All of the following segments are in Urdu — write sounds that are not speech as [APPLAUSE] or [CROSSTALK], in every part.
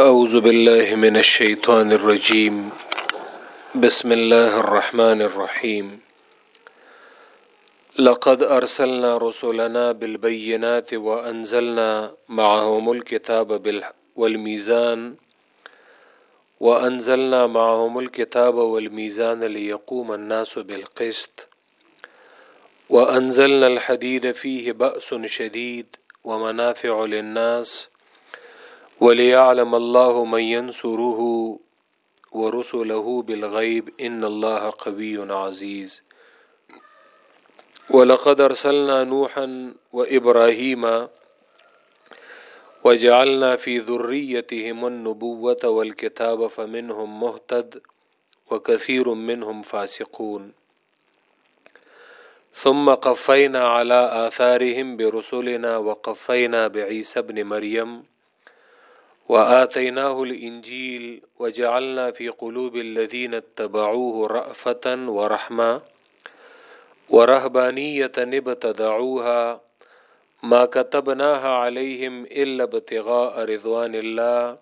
اعوذ باللہ من الشیطان الرجیم بسم اللہ الرحمن الرحیم لقد ارسلنا رسولنا بالبینات وانزلنا معهم الكتاب والمیزان وانزلنا معهم الكتاب والمیزان ليقوم الناس بالقسط وانزلنا الحديد فيه بأس شديد ومنافع للناس وليعلم الله من ينصره ورسله بالغيب إن الله قوي عزيز. ولقد أرسلنا نوحا وإبراهيم وجعلنا في ذريتهم النبوة والكتاب فمنهم مهتد وكثير منهم فاسقون. ثم قفينا على آثارهم برسلنا وقفينا بعيسى ابن مريم وآتيناه الإنجيل وجعلنا في قلوب الذين اتبعوه رأفة ورحمة ورهبانية ابتدعوها ما كتبناها عليهم إلا ابتغاء رضوان الله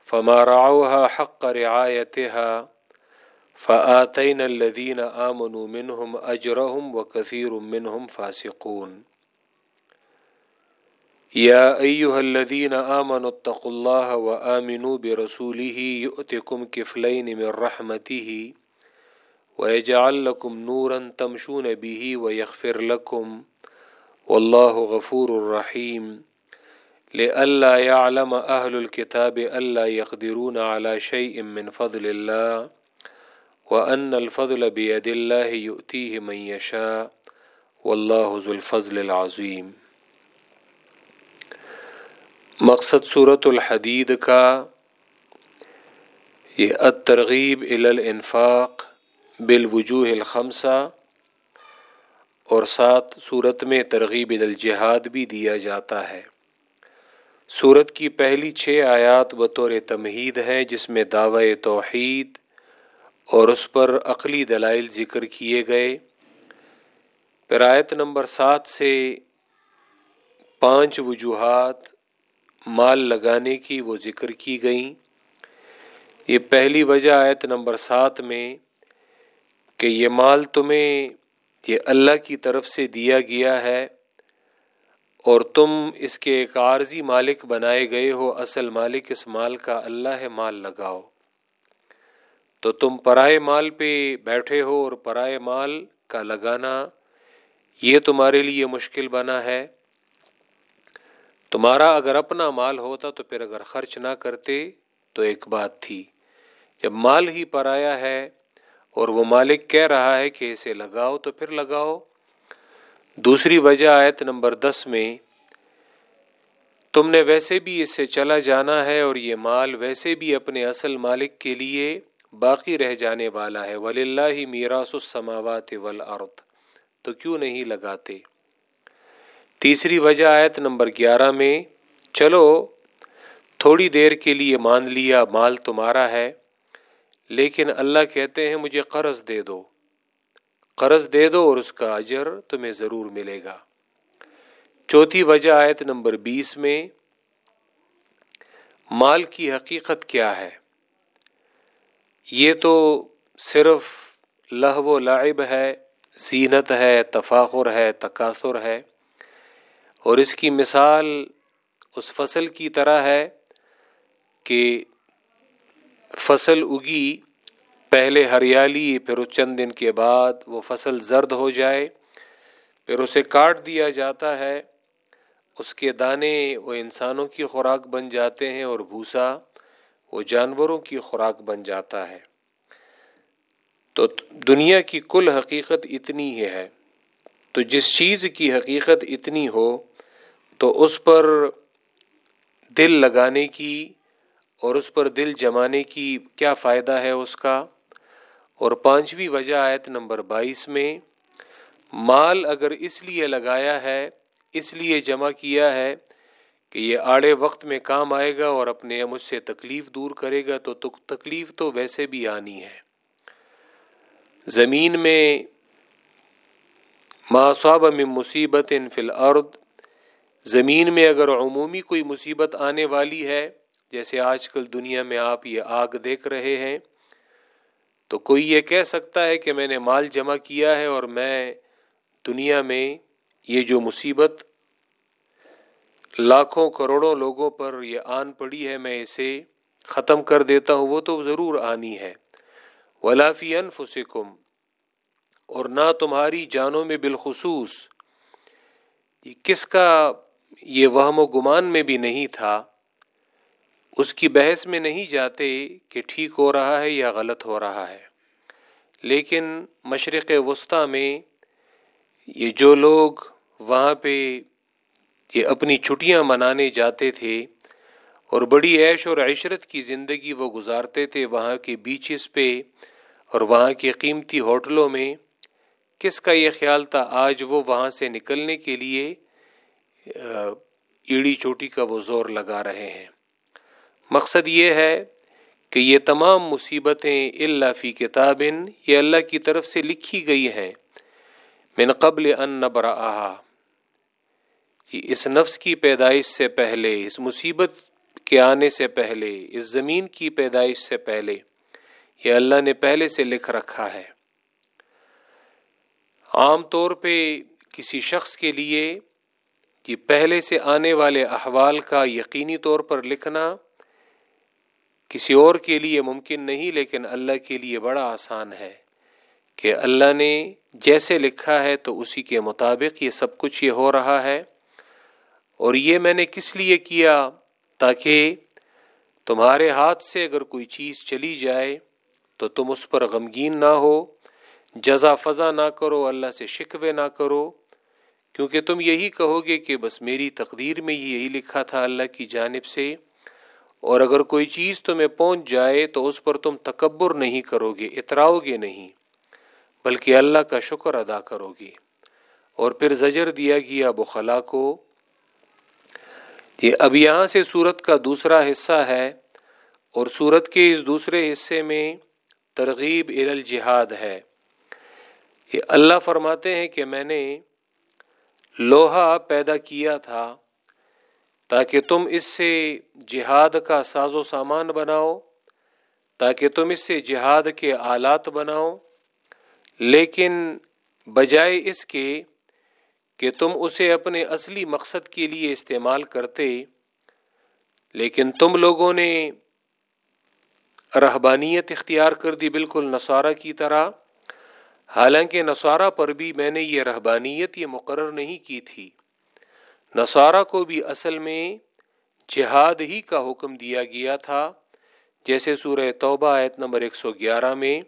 فما رعوها حق رعايتها فآتينا الذين آمنوا منهم أجرهم وكثير منهم فاسقون يا أيها الذين آمنوا اتقوا الله وآمنوا برسوله يؤتكم كفلين من رحمته ويجعل لكم نورا تمشون به ويغفر لكم والله غفور رحيم لئلا يعلم أهل الكتاب ألا يقدرون على شيء من فضل الله وأن الفضل بيد الله يؤتيه من يشاء والله ذو الفضل العظيم مقصد صورت الحدید کا یہ الترغیب الانفاق بالوجوہ الخمسہ اور ساتھ صورت میں ترغیب الجہاد بھی دیا جاتا ہے۔ صورت کی پہلی چھ آیات بطور تمہید ہیں جس میں دعوی توحید اور اس پر عقلی دلائل ذکر کیے گئے۔ پرایت نمبر سات سے پانچ وجوہات مال لگانے کی وہ ذکر کی گئیں۔ یہ پہلی وجہ آیت نمبر سات میں کہ یہ مال تمہیں یہ اللہ کی طرف سے دیا گیا ہے اور تم اس کے ایک عارضی مالک بنائے گئے ہو، اصل مالک اس مال کا اللہ ہے، مال لگاؤ۔ تو تم پرائے مال پہ بیٹھے ہو اور پرائے مال کا لگانا یہ تمہارے لیے مشکل بنا ہے۔ تمہارا اگر اپنا مال ہوتا تو پھر اگر خرچ نہ کرتے تو ایک بات تھی۔ جب مال ہی پر آیا ہے اور وہ مالک کہہ رہا ہے کہ اسے لگاؤ تو پھر لگاؤ۔ دوسری وجہ آیت نمبر دس میں، تم نے ویسے بھی اس سے چلا جانا ہے اور یہ مال ویسے بھی اپنے اصل مالک کے لیے باقی رہ جانے والا ہے۔ ولی اللہ ہی میراث السماوات والارض تو کیوں نہیں لگاتے؟ تیسری وجہ آیت نمبر گیارہ میں، چلو، تھوڑی دیر کے لیے مان لیا، مال تمہارا ہے، لیکن اللہ کہتے ہیں مجھے قرض دے دو۔ قرض دے دو اور اس کا اجر تمہیں ضرور ملے گا۔ چوتھی وجہ آیت نمبر بیس میں، مال کی حقیقت کیا ہے؟ یہ تو صرف لہو و لعب ہے، زینت ہے، تفاخر ہے تقاصر ہے۔ اور اس کی مثال اس فصل کی طرح ہے کہ فصل اگی، پہلے ہریالی، پھر اس چند دن کے بعد وہ فصل زرد ہو جائے، پھر اسے کاٹ دیا جاتا ہے، اس کے دانے وہ انسانوں کی خوراک بن جاتے ہیں اور بھوسا وہ جانوروں کی خوراک بن جاتا ہے۔ تو دنیا کی کل حقیقت اتنی ہی ہے۔ تو جس چیز کی حقیقت اتنی ہو تو اس پر دل لگانے کی اور اس پر دل جمانے کی کیا فائدہ ہے اس کا؟ اور پانچویں وجہ آیت نمبر بائیس میں، مال اگر اس لیے لگایا ہے، اس لیے جمع کیا ہے کہ یہ آڑے وقت میں کام آئے گا اور اپنے مجھ سے تکلیف دور کرے گا، تو تکلیف تو ویسے بھی آنی ہے۔ زمین میں ماصاب میں مصیبت ان فی الارض زمین میں اگر عمومی کوئی مصیبت آنے والی ہے، جیسے آج کل دنیا میں آپ یہ آگ دیکھ رہے ہیں، تو کوئی یہ کہہ سکتا ہے کہ میں نے مال جمع کیا ہے اور میں دنیا میں یہ جو مصیبت لاکھوں کروڑوں لوگوں پر یہ آن پڑی ہے، میں اسے ختم کر دیتا ہوں، وہ تو ضرور آنی ہے۔ ولافی انفسکم اور نہ تمہاری جانوں میں بالخصوص۔ یہ کس کا یہ وہم و گمان میں بھی نہیں تھا، اس کی بحث میں نہیں جاتے کہ ٹھیک ہو رہا ہے یا غلط ہو رہا ہے۔ لیکن مشرق وسطی میں یہ جو لوگ وہاں پہ یہ اپنی چھٹیاں منانے جاتے تھے اور بڑی عیش اور عشرت کی زندگی وہ گزارتے تھے وہاں کے بیچز پہ اور وہاں کے قیمتی ہوٹلوں میں، کس کا یہ خیال تھا آج وہ وہاں سے نکلنے کے لیے ایڑی چوٹی کا وہ زور لگا رہے ہیں۔ مقصد یہ ہے کہ یہ تمام مصیبتیں اللہ فی کتاب، یہ اللہ کی طرف سے لکھی گئی ہیں۔ من قبل ان نبرا کہ اس نفس کی پیدائش سے پہلے، اس مصیبت کے آنے سے پہلے، اس زمین کی پیدائش سے پہلے، یہ اللہ نے پہلے سے لکھ رکھا ہے۔ عام طور پہ کسی شخص کے لیے یہ پہلے سے آنے والے احوال کا یقینی طور پر لکھنا کسی اور کے لیے ممکن نہیں، لیکن اللہ کے لیے بڑا آسان ہے کہ اللہ نے جیسے لکھا ہے تو اسی کے مطابق یہ سب کچھ یہ ہو رہا ہے۔ اور یہ میں نے کس لیے کیا تاکہ تمہارے ہاتھ سے اگر کوئی چیز چلی جائے تو تم اس پر غمگین نہ ہو، جزا فضا نہ کرو، اللہ سے شکوے نہ کرو۔ کیونکہ تم یہی کہو گے کہ بس میری تقدیر میں یہی لکھا تھا اللہ کی جانب سے، اور اگر کوئی چیز تمہیں پہنچ جائے تو اس پر تم تکبر نہیں کرو گے اتراؤ گے نہیں، بلکہ اللہ کا شکر ادا کرو گے۔ اور پھر زجر دیا گیا بخلا کو، یہ اب یہاں سے سورت کا دوسرا حصہ ہے، اور سورت کے اس دوسرے حصے میں ترغیب ار الجہاد ہے۔ کہ اللہ فرماتے ہیں کہ میں نے لوہا پیدا کیا تھا تاکہ تم اس سے جہاد کا ساز و سامان بناؤ، تاکہ تم اس سے جہاد کے آلات بناؤ۔ لیکن بجائے اس کے کہ تم اسے اپنے اصلی مقصد کے لیے استعمال کرتے، لیکن تم لوگوں نے رہبانیت اختیار کر دی بالکل نصارہ کی طرح۔ حالانکہ نصارہ پر بھی میں نے یہ رہبانیت یہ مقرر نہیں کی تھی۔ نصارہ کو بھی اصل میں جہاد ہی کا حکم دیا گیا تھا، جیسے سورہ توبہ آیت نمبر ایک سو گیارہ میں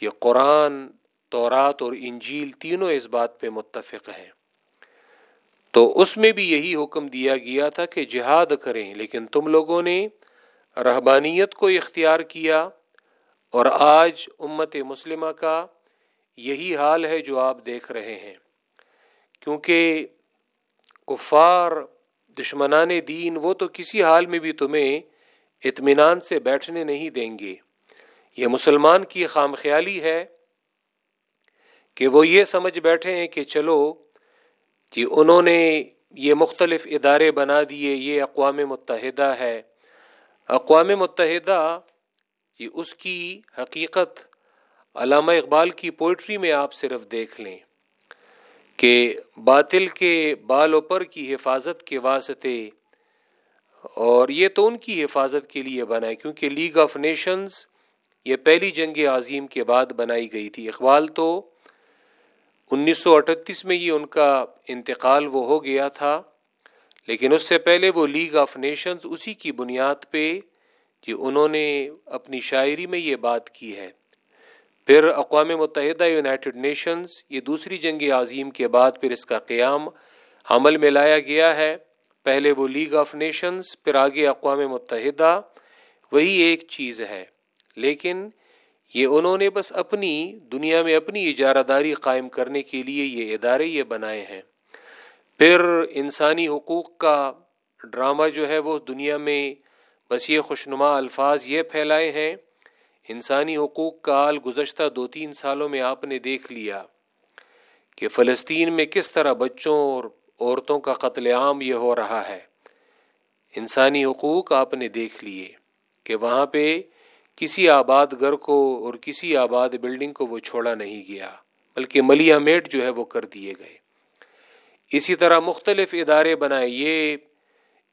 یہ قرآن، تورات اور انجیل تینوں اس بات پہ متفق ہیں۔ تو اس میں بھی یہی حکم دیا گیا تھا کہ جہاد کریں، لیکن تم لوگوں نے رہبانیت کو اختیار کیا اور آج امت مسلمہ کا یہی حال ہے جو آپ دیکھ رہے ہیں۔ کیونکہ کفار، دشمنان دین، وہ تو کسی حال میں بھی تمہیں اطمینان سے بیٹھنے نہیں دیں گے۔ یہ مسلمان کی خام خیالی ہے کہ وہ یہ سمجھ بیٹھے ہیں کہ چلو کہ انہوں نے یہ مختلف ادارے بنا دیے، یہ اقوام متحدہ ہے۔ اقوام متحدہ یہ اس کی حقیقت علامہ اقبال کی پوئٹری میں آپ صرف دیکھ لیں کہ باطل کے بال و پر کی حفاظت کے واسطے، اور یہ تو ان کی حفاظت کے لیے بنا کیونکہ لیگ آف نیشنز یہ پہلی جنگ عظیم کے بعد بنائی گئی تھی۔ اقبال تو انیس سو اٹھتیس میں ہی ان کا انتقال وہ ہو گیا تھا، لیکن اس سے پہلے وہ لیگ آف نیشنز اسی کی بنیاد پہ کہ انہوں نے اپنی شاعری میں یہ بات کی ہے۔ پھر اقوام متحدہ یونائٹڈ نیشنز، یہ دوسری جنگ عظیم کے بعد پھر اس کا قیام عمل میں لایا گیا ہے۔ پہلے وہ لیگ آف نیشنز پھر آگے اقوام متحدہ، وہی ایک چیز ہے۔ لیکن یہ انہوں نے بس اپنی، دنیا میں اپنی اجارہ داری قائم کرنے کے لیے یہ ادارے یہ بنائے ہیں۔ پھر انسانی حقوق کا ڈرامہ جو ہے وہ دنیا میں بس یہ خوشنما الفاظ یہ پھیلائے ہیں۔ انسانی حقوق کا حال گزشتہ دو تین سالوں میں آپ نے دیکھ لیا کہ فلسطین میں کس طرح بچوں اور عورتوں کا قتل عام یہ ہو رہا ہے۔ انسانی حقوق آپ نے دیکھ لیے کہ وہاں پہ کسی آباد گھر کو اور کسی آباد بلڈنگ کو وہ چھوڑا نہیں گیا، بلکہ ملیا میٹ جو ہے وہ کر دیے گئے۔ اسی طرح مختلف ادارے بنائے، یہ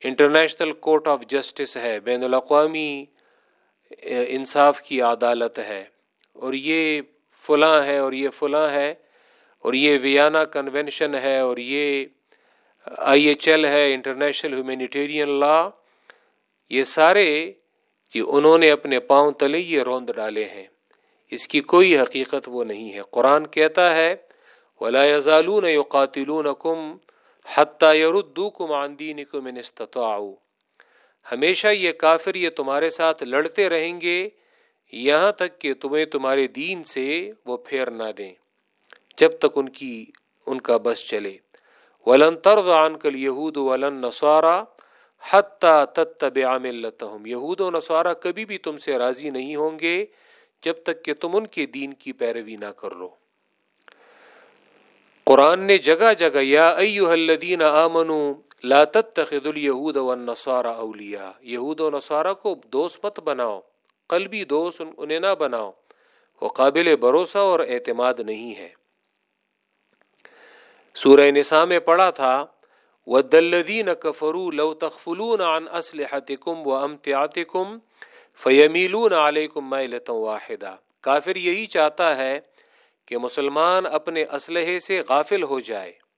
انٹرنیشنل کورٹ آف جسٹس ہے، بین الاقوامی انصاف کی عدالت ہے، اور یہ فلاں ہے، اور یہ فلاں ہے، اور یہ ویانا کنونشن ہے، اور یہ آئی ایچ ایل ہے، انٹرنیشنل ہیومینیٹیرین لا، یہ سارے کہ انہوں نے اپنے پاؤں تلے یہ روند ڈالے ہیں۔ اس کی کوئی حقیقت وہ نہیں ہے۔ قرآن کہتا ہے، ولا يزالون يقاتلونكم حتى يردوكم عن دينكم ان استطاعوا۔ ہمیشہ یہ کافر یہ تمہارے ساتھ لڑتے رہیں گے، یہاں تک کہ تمہیں تمہارے دین سے وہ پھیر نہ دیں۔ جب تک ان کی، ان کا بس چلے۔ ولن ترض عنك اليهود ولن نصارى حتى تتبع ملتهم۔ یہود و نصارہ کبھی بھی تم سے راضی نہیں ہوں گے جب تک کہ تم ان کے دین کی پیروی نہ کر لو۔ قرآن نے جگہ جگہ، یا ایوہ الذین آمنوا لا تتخذ الیہود والنصارى اولیاء یہود و نصارہ کو دوست مت بناؤ، قلبی دوست انہیں نہ بناؤ، وہ قابل بھروسہ اور اعتماد نہیں ہے۔ سورہ نساء میں پڑھا تھا وَالذَّلَّذِينَ كَفَرُوا لَوْ تَخْفُلُونَ عَنْ أَسْلِحَتِكُمْ وَأَمْتِعَتِكُمْ فَيَمِيلُونَ عَلَيْكُمْ مَيْلَةً وَاحِدًا کافر یہی چاہتا ہے کہ مسلمان اپنے اسلحے سے غافل ہو جائے۔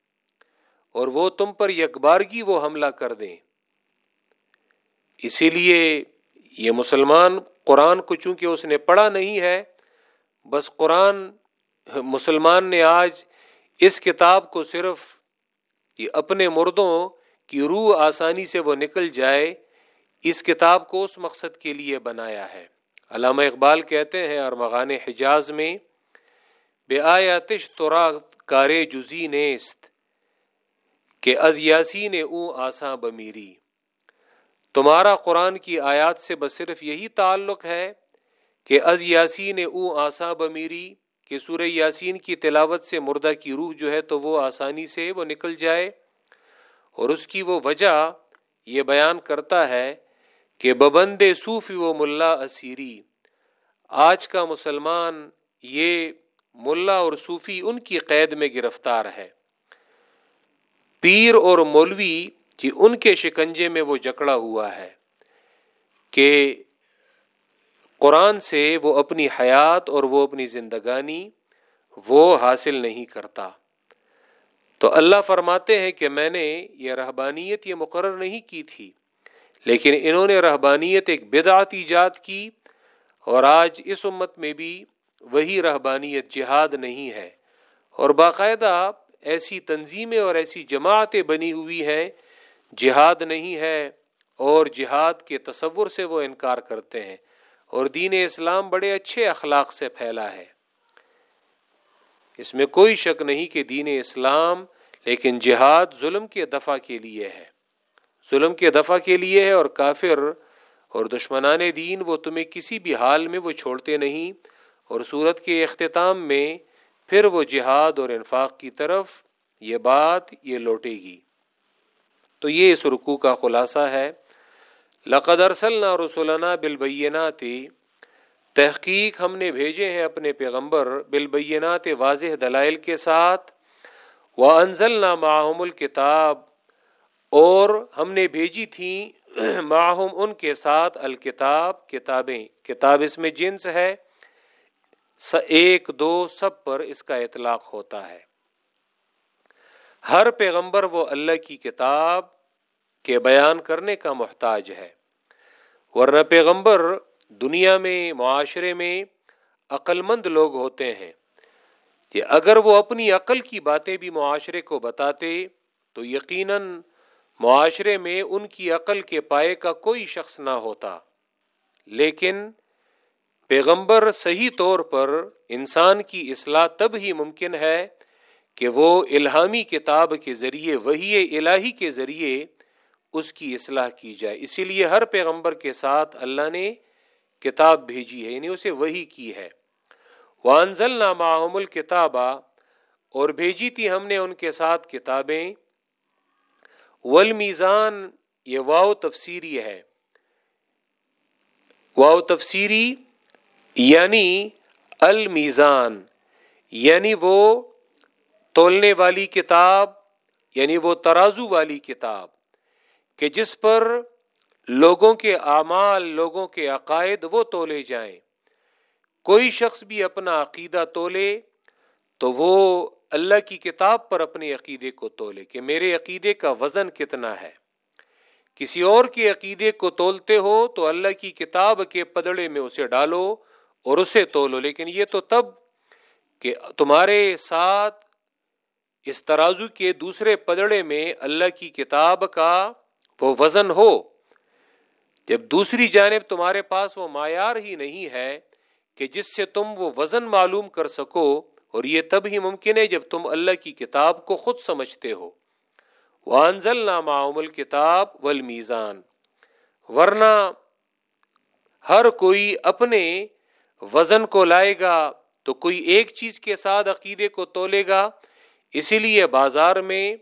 اور وہ تم پر یکبارگی وہ حملہ کر دیں۔ اسی لیے یہ مسلمان قرآن کو چونکہ اس نے پڑھا نہیں ہے، بس قرآن مسلمان نے آج اس کتاب کو صرف یہ اپنے مردوں کی روح آسانی سے وہ نکل جائے، اس کتاب کو اس مقصد کے لیے بنایا ہے۔ علامہ اقبال کہتے ہیں اور مغان حجاز میں، بے آیاتش تورا کارے جزی نیست کہ از یاسین او آساں بمیری۔ تمہارا قرآن کی آیات سے بس صرف یہی تعلق ہے کہ از یاسین او آساں بمیری کہ سورہ یاسین کی تلاوت سے مردہ کی روح جو ہے تو وہ آسانی سے وہ نکل جائے اور اس کی وہ وجہ یہ بیان کرتا ہے کہ ببند صوفی و ملا اسیری۔ آج کا مسلمان یہ ملا اور صوفی ان کی قید میں گرفتار ہے۔ پیر اور مولوی کی ان کے شکنجے میں وہ جکڑا ہوا ہے کہ قرآن سے وہ اپنی حیات اور وہ اپنی زندگانی وہ حاصل نہیں کرتا۔ تو اللہ فرماتے ہیں کہ میں نے یہ رہبانیت یہ مقرر نہیں کی تھی، لیکن انہوں نے رہبانیت ایک بدعت ایجاد کی اور آج اس امت میں بھی وہی رہبانیت جہاد نہیں ہے۔ اور باقاعدہ ایسی تنظیمیں اور ایسی جماعتیں بنی ہوئی ہیں، جہاد نہیں ہے اور جہاد کے تصور سے وہ انکار کرتے ہیں۔ اور دین اسلام بڑے اچھے اخلاق سے پھیلا ہے۔ اس میں کوئی شک نہیں کہ دین اسلام لیکن جہاد ظلم کے دفع کے لیے ہے۔ ظلم کے دفع کے لیے ہے اور کافر اور دشمنان دین وہ تمہیں کسی بھی حال میں وہ چھوڑتے نہیں۔ اور صورت کے اختتام میں پھر وہ جہاد اور انفاق کی طرف یہ بات یہ لوٹے گی۔ تو یہ اس رکو کا خلاصہ ہے۔ لقد ارسلنا رسولنا بالبینات تحقیق ہم نے بھیجے ہیں اپنے پیغمبر بالبینات واضح دلائل کے ساتھ۔ وہ انزل ماہم الکتاب۔ اور ہم نے بھیجی تھیں [CLEARS THROAT] ماہم ان کے ساتھ الکتاب، کتابیں۔ کتاب اس میں جنس ہے۔ ایک دو سب پر اس کا اطلاق ہوتا ہے۔ ہر پیغمبر وہ اللہ کی کتاب کے بیان کرنے کا محتاج ہے۔ ورنہ پیغمبر دنیا میں، معاشرے میں عقل مند لوگ ہوتے ہیں۔ کہ اگر وہ اپنی عقل کی باتیں بھی معاشرے کو بتاتے، تو یقیناً معاشرے میں ان کی عقل کے پائے کا کوئی شخص نہ ہوتا۔ لیکن پیغمبر صحیح طور پر انسان کی اصلاح تب ہی ممکن ہے کہ وہ الہامی کتاب کے ذریعے وہی الہی کے ذریعے اس کی اصلاح کی جائے۔ اسی لیے ہر پیغمبر کے ساتھ اللہ نے کتاب بھیجی ہے یعنی اسے وہی کی ہے۔ وانزل نامہ الکتابہ، اور بھیجی تھی ہم نے ان کے ساتھ کتابیں۔ والمیزان، یہ واؤ تفسیری ہے۔ واؤ تفسیری یعنی المیزان یعنی وہ تولنے والی کتاب یعنی وہ ترازو والی کتاب، کہ جس پر لوگوں کے اعمال، لوگوں کے عقائد وہ تولے جائیں۔ کوئی شخص بھی اپنا عقیدہ تولے تو وہ اللہ کی کتاب پر اپنے عقیدے کو تولے کہ میرے عقیدے کا وزن کتنا ہے۔ کسی اور کے عقیدے کو تولتے ہو تو اللہ کی کتاب کے پدڑے میں اسے ڈالو اور اسے تولو۔ لیکن یہ تو تب کہ تمہارے ساتھ اس ترازو کے دوسرے پدڑے میں اللہ کی کتاب کا وہ وزن ہو۔ جب دوسری جانب تمہارے پاس وہ معیار ہی نہیں ہے کہ جس سے تم وہ وزن معلوم کر سکو، اور یہ تب ہی ممکن ہے جب تم اللہ کی کتاب کو خود سمجھتے ہو۔ وانزل نامہ کتاب والمیزان ورنہ ہر کوئی اپنے وزن کو لائے گا تو کوئی ایک چیز کے ساتھ عقیدے کو تولے گا، اسی لیے بازار میں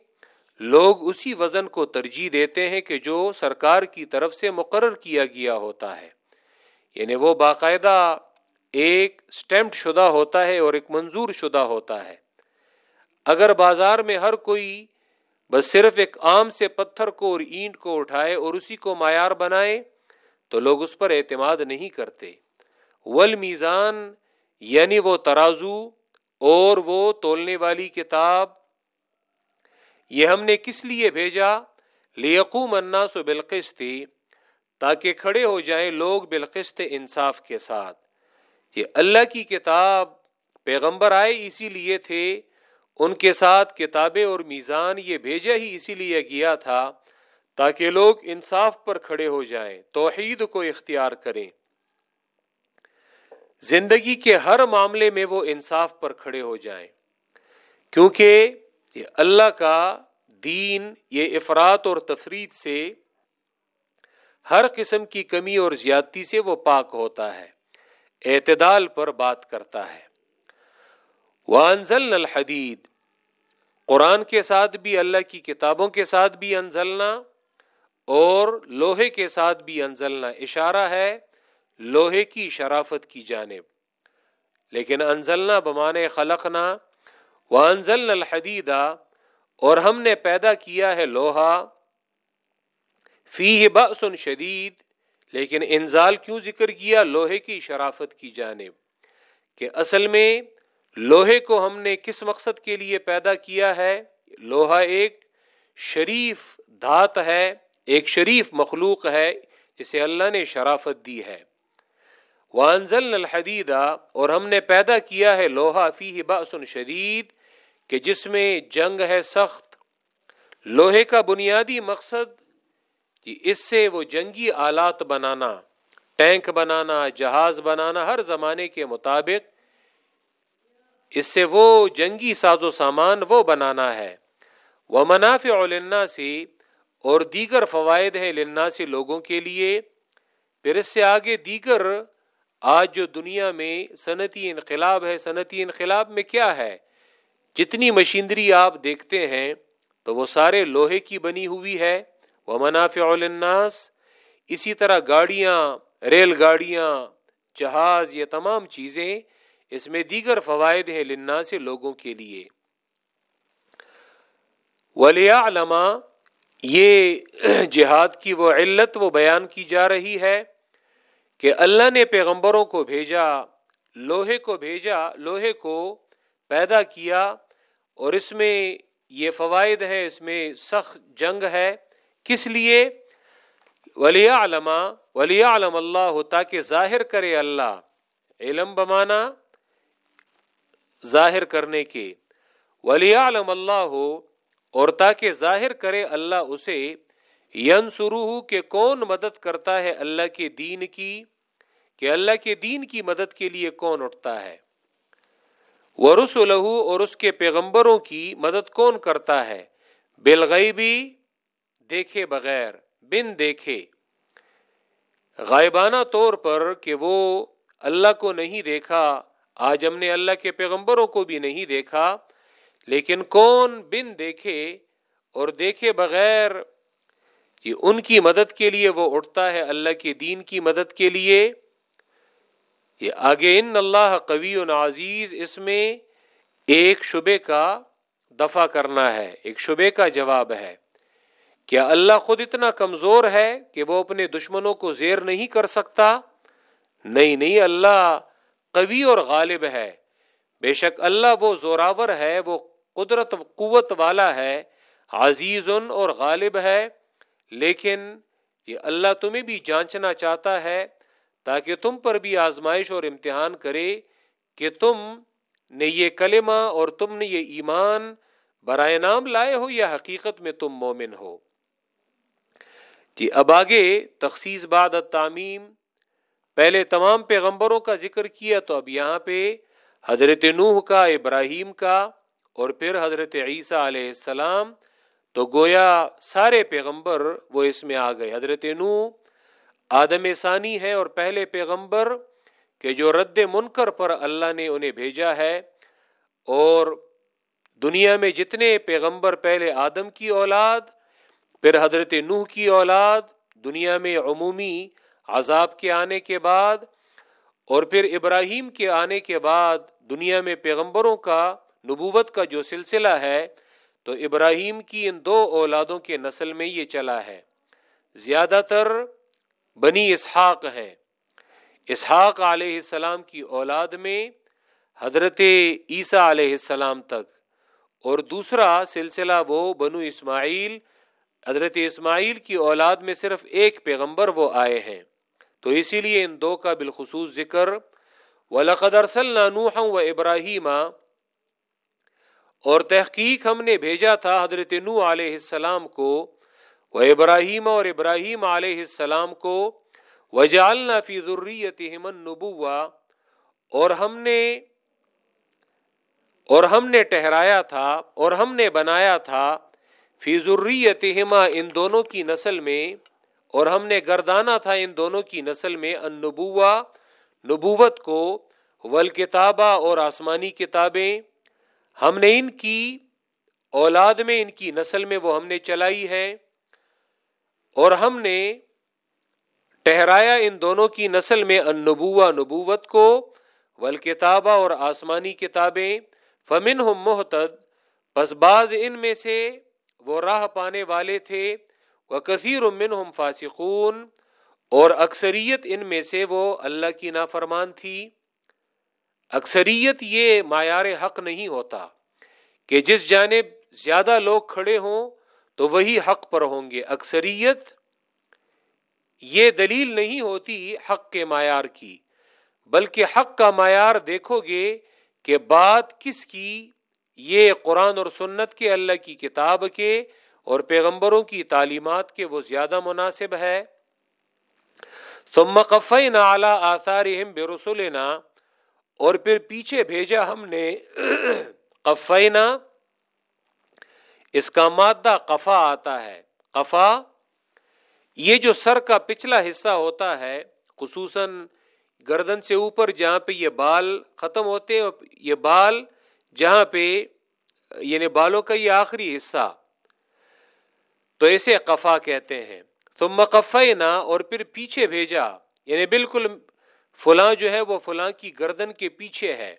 لوگ اسی وزن کو ترجیح دیتے ہیں کہ جو سرکار کی طرف سے مقرر کیا گیا ہوتا ہے۔ یعنی وہ باقاعدہ ایک اسٹیمپ شدہ ہوتا ہے اور ایک منظور شدہ ہوتا ہے۔ اگر بازار میں ہر کوئی بس صرف ایک عام سے پتھر کو اور اینٹ کو اٹھائے اور اسی کو معیار بنائے، تو لوگ اس پر اعتماد نہیں کرتے۔ ول میزان یعنی وہ ترازو اور وہ تولنے والی کتاب، یہ ہم نے کس لیے بھیجا؟ لیقوم الناس بالقسط، تاکہ کھڑے ہو جائیں لوگ بالقسط انصاف کے ساتھ۔ یہ اللہ کی کتاب پیغمبر آئے اسی لیے تھے، ان کے ساتھ کتابیں اور میزان یہ بھیجا ہی اسی لیے کیا تھا، تاکہ لوگ انصاف پر کھڑے ہو جائیں، توحید کو اختیار کریں۔ زندگی کے ہر معاملے میں وہ انصاف پر کھڑے ہو جائیں۔ کیونکہ یہ اللہ کا دین، یہ افراد اور تفرید سے ہر قسم کی کمی اور زیادتی سے وہ پاک ہوتا ہے، اعتدال پر بات کرتا ہے۔ وانزل الحدید قرآن کے ساتھ بھی، اللہ کی کتابوں کے ساتھ بھی انزلنا اور لوہے کے ساتھ بھی انزلنا۔ اشارہ ہے لوہے کی شرافت کی جانب۔ لیکن انزلنا بمانے خلقنا، وانزلنا الحدیدہ، اور ہم نے پیدا کیا ہے لوہا۔ فی بأس شدید، لیکن انزال کیوں ذکر کیا؟ لوہے کی شرافت کی جانب۔ کہ اصل میں لوہے کو ہم نے کس مقصد کے لیے پیدا کیا ہے؟ لوہا ایک شریف دھات ہے، ایک شریف مخلوق ہے، جسے اللہ نے شرافت دی ہے۔ وانزل الحدیدہ اور ہم نے پیدا کیا ہے لوہا فی بأس شدید، کہ جس میں جنگ ہے سخت۔ لوہے کا بنیادی مقصد کہ اس سے وہ جنگی آلات بنانا، ٹینک بنانا، جہاز بنانا، ہر زمانے کے مطابق، اس سے وہ جنگی ساز و سامان وہ بنانا ہے۔ وہ منافع لنا سے اور دیگر فوائد ہے لنا سے لوگوں کے لیے۔ پھر اس سے آگے دیگر آج جو دنیا میں صنعتی انقلاب ہے، صنعتی انقلاب میں کیا ہے؟ جتنی مشینری آپ دیکھتے ہیں تو وہ سارے لوہے کی بنی ہوئی ہے۔ وہ منافع الناس اسی طرح گاڑیاں، ریل گاڑیاں، جہاز، یہ تمام چیزیں اس میں دیگر فوائد ہیں لنا سے لوگوں کے لیے۔ ولیہ علما یہ جہاد کی وہ علت، وہ بیان کی جا رہی ہے۔ کہ اللہ نے پیغمبروں کو بھیجا، لوہے کو بھیجا، لوہے کو پیدا کیا اور اس میں یہ فوائد ہے اس میں سخت جنگ ہے۔ کس لیے؟ ولی علما ولی علم اللہ تاکہ ظاہر کرے اللہ۔ علم بمانا، ظاہر کرنے کے۔ ولی علم اللہ ہو اور تاکہ ظاہر کرے اللہ اسے۔ ین کہ کون مدد کرتا ہے اللہ کے دین کی، کہ اللہ کے دین کی مدد کے لیے کون اٹھتا ہے۔ ورس لہو اور اس کے پیغمبروں کی مدد کون کرتا ہے؟ بالغیبی، دیکھے بغیر، بن دیکھے۔ غائبانہ طور پر کہ وہ اللہ کو نہیں دیکھا، آج ہم نے اللہ کے پیغمبروں کو بھی نہیں دیکھا، لیکن کون بن دیکھے اور دیکھے بغیر کہ ان کی مدد کے لیے وہ اٹھتا ہے، اللہ کے دین کی مدد کے لیے یہ آگے ان اللہ قوی عزیز اس میں ایک شبے کا دفع کرنا ہے، ایک شبے کا جواب ہے۔ کیا اللہ خود اتنا کمزور ہے کہ وہ اپنے دشمنوں کو زیر نہیں کر سکتا؟ نہیں نہیں، اللہ قوی اور غالب ہے۔ بے شک اللہ وہ زوراور ہے، وہ قدرت، قوت والا ہے، عزیز اور غالب ہے۔ لیکن یہ اللہ تمہیں بھی جانچنا چاہتا ہے تاکہ تم پر بھی آزمائش اور امتحان کرے کہ تم نے یہ کلمہ اور تم نے یہ ایمان برائے نام لائے ہو یا حقیقت میں تم مومن ہو۔ جی اب آگے تخصیص بعد تعمیم پہلے تمام پیغمبروں کا ذکر کیا تو اب یہاں پہ حضرت نوح کا، ابراہیم کا اور پھر حضرت عیسیٰ علیہ السلام تو گویا سارے پیغمبر وہ اس میں آ گئے۔ حضرت نوح، آدم ثانی ہے اور پہلے پیغمبر کہ جو رد منکر پر اللہ نے انہیں بھیجا ہے اور دنیا میں جتنے پیغمبر پہلے آدم کی اولاد، پھر حضرت نوح کی اولاد، دنیا میں عمومی عذاب کے آنے کے بعد اور پھر ابراہیم کے آنے کے بعد دنیا میں پیغمبروں کا نبوت کا جو سلسلہ ہے تو ابراہیم کی ان دو اولادوں کے نسل میں یہ چلا ہے۔ زیادہ تر بنی اسحاق ہیں۔ اسحاق علیہ السلام کی اولاد میں حضرت عیسیٰ علیہ السلام تک۔ اور دوسرا سلسلہ وہ بنو اسماعیل، حضرت اسماعیل کی اولاد میں صرف ایک پیغمبر وہ آئے ہیں۔ تو اسی لیے ان دو کا بالخصوص ذکر و لقدر نوحا و اور تحقیق ہم نے بھیجا تھا حضرت نو علیہ السلام کو وہ ابراہیم اور ابراہیم علیہ السلام کو وجالنا فی ضروریت نبوا اور ہم نے، اور ہم نے ٹہرایا تھا، اور ہم نے بنایا تھا فی ضروریت ان دونوں کی نسل میں، اور ہم نے گردانا تھا ان دونوں کی نسل میں ان نبوت کو ولکتابہ اور آسمانی کتابیں ہم نے ان کی اولاد میں، ان کی نسل میں وہ ہم نے چلائی ہے اور ہم نے ٹہرایا ان دونوں کی نسل میں ان نبوت کو ول کتابہ اور آسمانی کتابیں۔ فمن ہم محتد بس بعض ان میں سے وہ راہ پانے والے تھے۔ وہ کثیر امن ہم فاسقون، اور اکثریت ان میں سے وہ اللہ کی نافرمان تھی۔ اکثریت یہ معیار حق نہیں ہوتا کہ جس جانب زیادہ لوگ کھڑے ہوں تو وہی حق پر ہوں گے۔ اکثریت یہ دلیل نہیں ہوتی حق کے معیار کی، بلکہ حق کا معیار دیکھو گے کہ بات کس کی، یہ قرآن اور سنت کے اللہ کی کتاب کے اور پیغمبروں کی تعلیمات کے وہ زیادہ مناسب ہے۔ ثم قفینا اعلی آثارہم برسولنا اور پھر پیچھے بھیجا ہم نے قفینا۔ اس کا مادہ قفا آتا ہے۔ قفا، یہ جو سر کا پچھلا حصہ ہوتا ہے، خصوصاً گردن سے اوپر جہاں پہ یہ بال ختم ہوتے ہیں، یہ بال جہاں پہ یعنی بالوں کا یہ آخری حصہ۔ تو اسے قفا کہتے ہیں۔ تو مقفینا اور پھر پیچھے بھیجا۔ یعنی بالکل فلاں جو ہے وہ فلاں کی گردن کے پیچھے ہے۔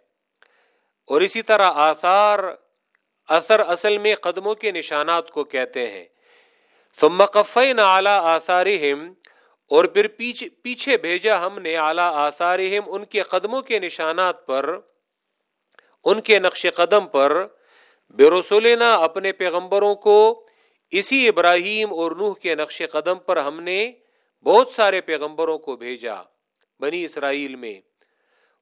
اور اسی طرح آثار اثر اصل میں قدموں کے نشانات کو کہتے ہیں۔ ثم قفینا اعلی آثارہم، اور پھر پیچھے پیچھے بھیجا ہم نے اعلی آثارہم ان کے قدموں کے نشانات پر، ان کے نقش قدم پر بے اپنے پیغمبروں کو اسی ابراہیم اور نوح کے نقش قدم پر ہم نے بہت سارے پیغمبروں کو بھیجا۔ بنی اسرائیل میں۔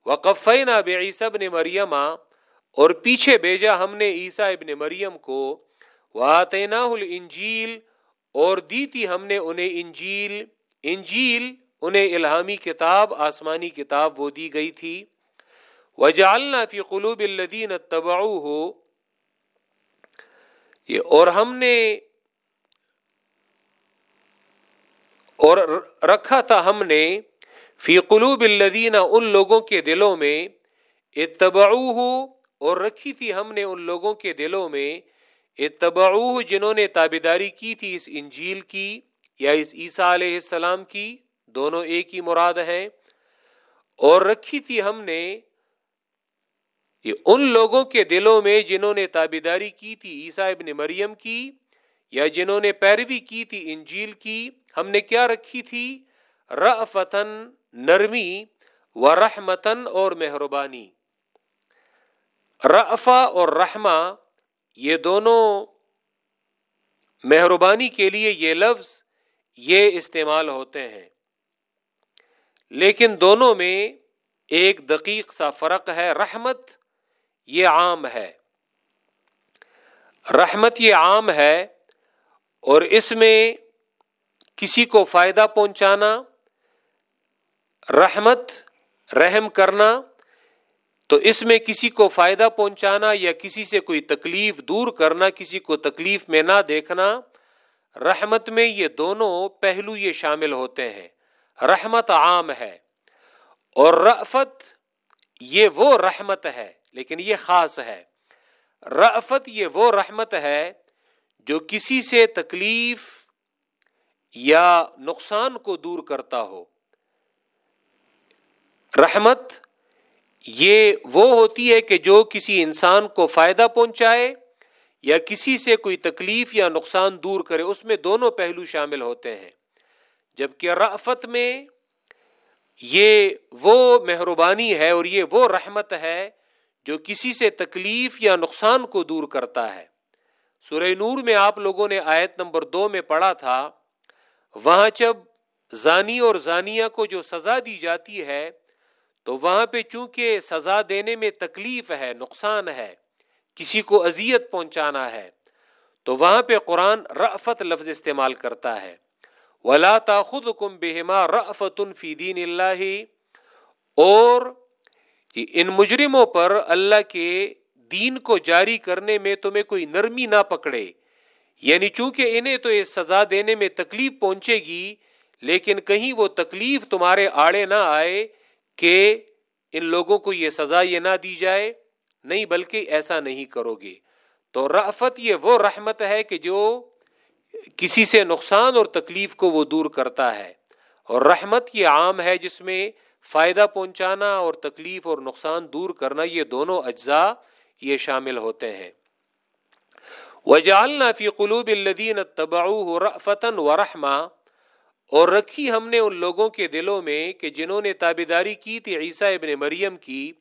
وقفینہ بے عیسب نے مریم اور پیچھے بھیجا ہم نے عیسیٰ ابن مریم کو۔ واطینہ الانجیل اور دی تھی ہم نے انہیں انجیل۔ انجیل، انہیں الہامی کتاب، آسمانی کتاب وہ دی گئی تھی۔ وجالنا فی قلوب الدین تباؤ ہو یہ، اور ہم نے، اور رکھا تھا ہم نے فی قلوب الدین ان لوگوں کے دلوں میں، اتبعوہ، اور رکھی تھی ہم نے ان لوگوں کے دلوں میں، اتبعوہ جنہوں نے تابیداری کی تھی اس انجیل کی یا اس عیسیٰ علیہ السلام کی، دونوں ایک ہی مراد ہیں۔ اور رکھی تھی ہم نے یہ ان لوگوں کے دلوں میں جنہوں نے تابیداری کی تھی عیسیٰ ابن مریم کی یا جنہوں نے پیروی کی تھی انجیل کی، ہم نے کیا رکھی تھی؟ رفتن نرمی و رحمتن اور مہربانی۔ رفا اور رحما یہ دونوں مہربانی کے لیے یہ لفظ، یہ استعمال ہوتے ہیں۔ لیکن دونوں میں ایک دقیق سا فرق ہے، رحمت یہ عام ہے۔ رحمت یہ عام ہے اور اس میں کسی کو فائدہ پہنچانا رحمت، رحم کرنا، تو اس میں کسی کو فائدہ پہنچانا یا کسی سے کوئی تکلیف دور کرنا، کسی کو تکلیف میں نہ دیکھنا، رحمت میں یہ دونوں پہلو یہ شامل ہوتے ہیں۔ رحمت عام ہے اور رفت یہ وہ رحمت ہے، لیکن یہ خاص ہے۔ رفت یہ وہ رحمت ہے جو کسی سے تکلیف یا نقصان کو دور کرتا ہو۔ رحمت، یہ وہ ہوتی ہے کہ جو کسی انسان کو فائدہ پہنچائے یا کسی سے کوئی تکلیف یا نقصان دور کرے، اس میں دونوں پہلو شامل ہوتے ہیں۔ جبکہ رافت میں یہ وہ مہربانی ہے اور یہ وہ رحمت ہے جو کسی سے تکلیف یا نقصان کو دور کرتا ہے۔ سورہ نور میں آپ لوگوں نے آیت نمبر دو میں پڑھا تھا، وہاں جب زانی اور زانیہ کو جو سزا دی جاتی ہے تو وہاں پہ چونکہ سزا دینے میں تکلیف ہے، نقصان ہے، کسی کو اذیت پہنچانا ہے، تو وہاں پہ قرآن رفت لفظ استعمال کرتا ہے۔ ولا تاخد کم بہما فی دین اللہ اور ان مجرموں پر اللہ کے دین کو جاری کرنے میں تمہیں کوئی نرمی نہ پکڑے۔ یعنی چونکہ انہیں تو یہ سزا دینے میں تکلیف پہنچے گی، لیکن کہیں وہ تکلیف تمہارے آڑے نہ آئے۔ کہ ان لوگوں کو یہ سزا یہ نہ دی جائے، نہیں بلکہ ایسا نہیں کرو گے۔ تو رافت یہ وہ رحمت ہے کہ جو کسی سے نقصان اور تکلیف کو وہ دور کرتا ہے۔ اور رحمت یہ عام ہے جس میں فائدہ پہنچانا اور تکلیف اور نقصان دور کرنا، یہ دونوں اجزاء یہ شامل ہوتے ہیں۔ وجالنا فی قلوب الدین تباؤ رفتن و رحما اور رکھی ہم نے ان لوگوں کے دلوں میں کہ جنہوں نے تابیداری کی تھی عیسیٰ ابن مریم کی،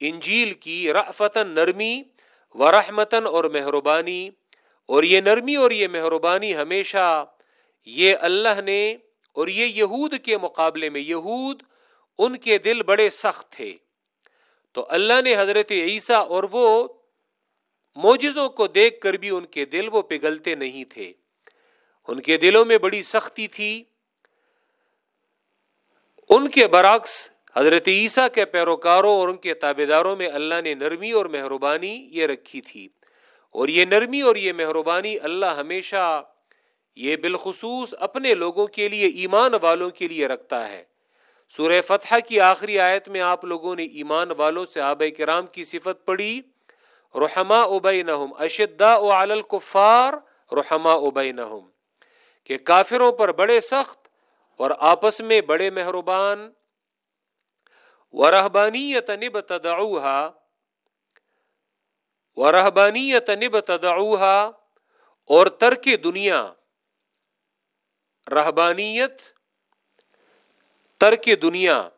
انجیل کی رفتن نرمی و رحمتن اور مہربانی۔ اور یہ نرمی اور یہ مہربانی ہمیشہ یہ اللہ نے اور یہ یہود کے مقابلے میں، یہود ان کے دل بڑے سخت تھے۔ تو اللہ نے حضرت عیسیٰ اور وہ موجزوں کو دیکھ کر بھی ان کے دل وہ پگھلتے نہیں تھے۔ ان کے دلوں میں بڑی سختی تھی۔ ان کے برعکس، حضرت عیسیٰ کے پیروکاروں اور ان کے تابے داروں میں اللہ نے نرمی اور مہربانی یہ رکھی تھی۔ اور یہ نرمی اور یہ مہربانی اللہ ہمیشہ یہ بالخصوص اپنے لوگوں کے لیے، ایمان والوں کے لیے رکھتا ہے۔ سورہ فتح کی آخری آیت میں آپ لوگوں نے ایمان والوں سے آب کرام کی صفت پڑھی رحما ابئی نہم اشدا الکفار رحما ابئی کہ کافروں پر بڑے سخت اور آپس میں بڑے مہربان و رحبانیت نب تدعوہا و رحبانیت نب تدعوہا اور ترک دنیا رہبانیت ترک دنیا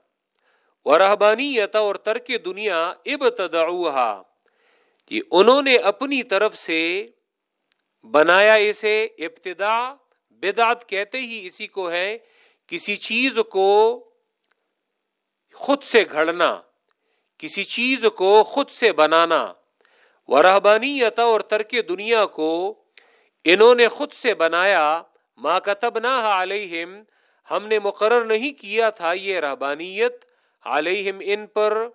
و رحبانیت اور ترک دنیا اب تدعوہا کہ انہوں نے اپنی طرف سے بنایا اسے ابتدا بدعت کہتے ہی اسی کو ہے کسی چیز کو خود سے گھڑنا، کسی چیز کو خود سے بنانا ورہبانیت اور ترک دنیا کو انہوں نے خود سے بنایا ماں کتب نہ علیہم ہم نے مقرر نہیں کیا تھا یہ رہبانیت علیہم ان پر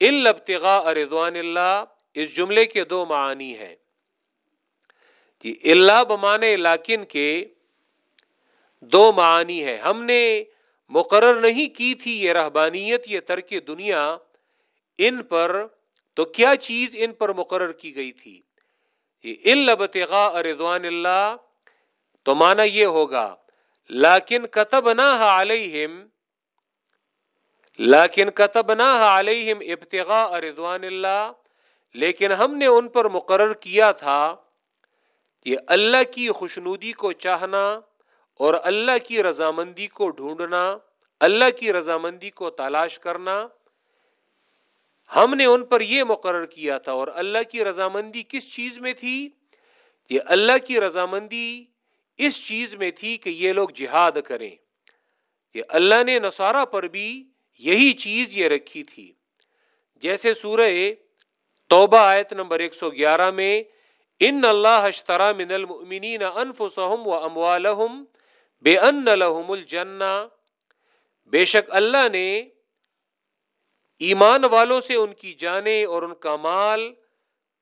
البتغاء رضوان اللہ اس جملے کے دو معنی ہیں۔ جی، کہ اللہ بمانے لاکن کے دو معنی ہے ہم نے مقرر نہیں کی تھی یہ رہبانیت، یہ ترک دنیا ان پر، تو کیا چیز ان پر مقرر کی گئی تھی؟ یہ البتغاء رضوان اللہ، تو مانا یہ ہوگا لاکن کتب نہ علیہم لاکن کتب نہ علیہم ابتغاء رضوان اللہ، لیکن ہم نے ان پر مقرر کیا تھا۔ کہ اللہ کی خوشنودی کو چاہنا اور اللہ کی رضامندی کو ڈھونڈنا، اللہ کی رضامندی کو تلاش کرنا، ہم نے ان پر یہ مقرر کیا تھا اور اللہ کی رضامندی کس چیز میں تھی؟ یہ اللہ کی رضامندی اس چیز میں تھی کہ یہ لوگ جہاد کریں۔ کہ اللہ نے نصارہ پر بھی یہی چیز یہ رکھی تھی۔ جیسے سورہ توبہ آیت نمبر ایک سو گیارہ میں، ان اللہ اشترا من المؤمنین انفسهم و اموالهم بے ان لهم الجنہ بے شک اللہ نے ایمان والوں سے ان کی جانیں اور ان کا مال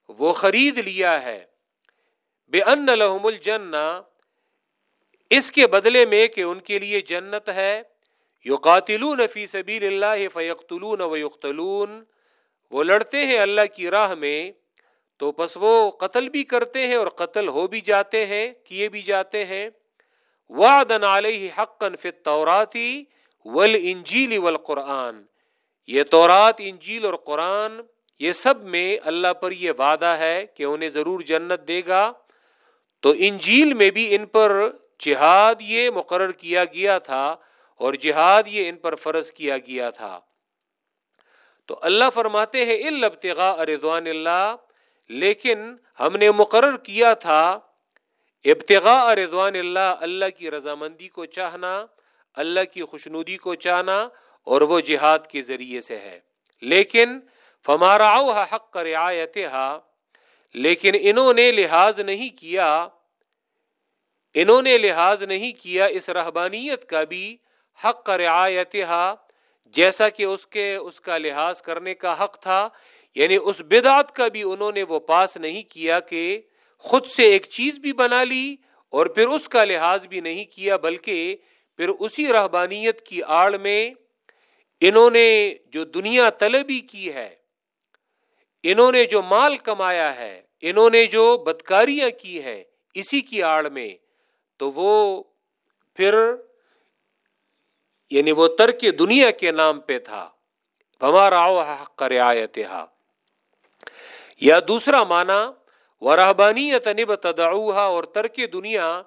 وہ خرید لیا ہے۔ بے ان لهم الجنہ اس کے بدلے میں کہ ان کے لیے جنت ہے۔ یقاتلون فی سبیل اللہ فیقتلون ویقتلون۔ وہ لڑتے ہیں اللہ کی راہ میں تو بس وہ قتل بھی کرتے ہیں اور قتل ہو بھی جاتے ہیں، کیے بھی جاتے ہیں۔ وعدن علیہ حقا فی التوراتی والانجیل والقرآن۔ یہ تورات، انجیل اور قرآن، یہ سب میں اللہ پر یہ وعدہ ہے کہ انہیں ضرور جنت دے گا۔ تو انجیل میں بھی ان پر جہاد یہ مقرر کیا گیا تھا اور جہاد یہ ان پر فرض کیا گیا تھا۔ تو اللہ فرماتے ہیں البتغاء رضوان اللہ، لیکن ہم نے مقرر کیا تھا ابتغاء رضوان اللہ اللہ کی رضامندی کو چاہنا، اللہ کی خوشنودی کو چاہنا اور وہ جہاد کے ذریعے سے ہے۔ لیکن فمارا حق رعایت لیکن انہوں نے لحاظ نہیں کیا، انہوں نے لحاظ نہیں کیا اس رہبانیت کا بھی حق رعایت جیسا کہ اس کے، اس کا لحاظ کرنے کا حق تھا۔ یعنی اس بدعت کا بھی انہوں نے وہ پاس نہیں کیا کہ خود سے ایک چیز بھی بنا لی اور پھر اس کا لحاظ بھی نہیں کیا، بلکہ پھر اسی رہبانیت کی آڑ میں انہوں نے جو دنیا طلبی کی ہے، انہوں نے جو مال کمایا ہے، انہوں نے جو بدکاریاں کی ہیں اسی کی آڑ میں، تو وہ پھر یعنی وہ ترک دنیا کے نام پہ تھا۔ ہمارا حق رعایت یا دوسرا معنی و رحبانیت نب تدعوہا اور ترک دنیا،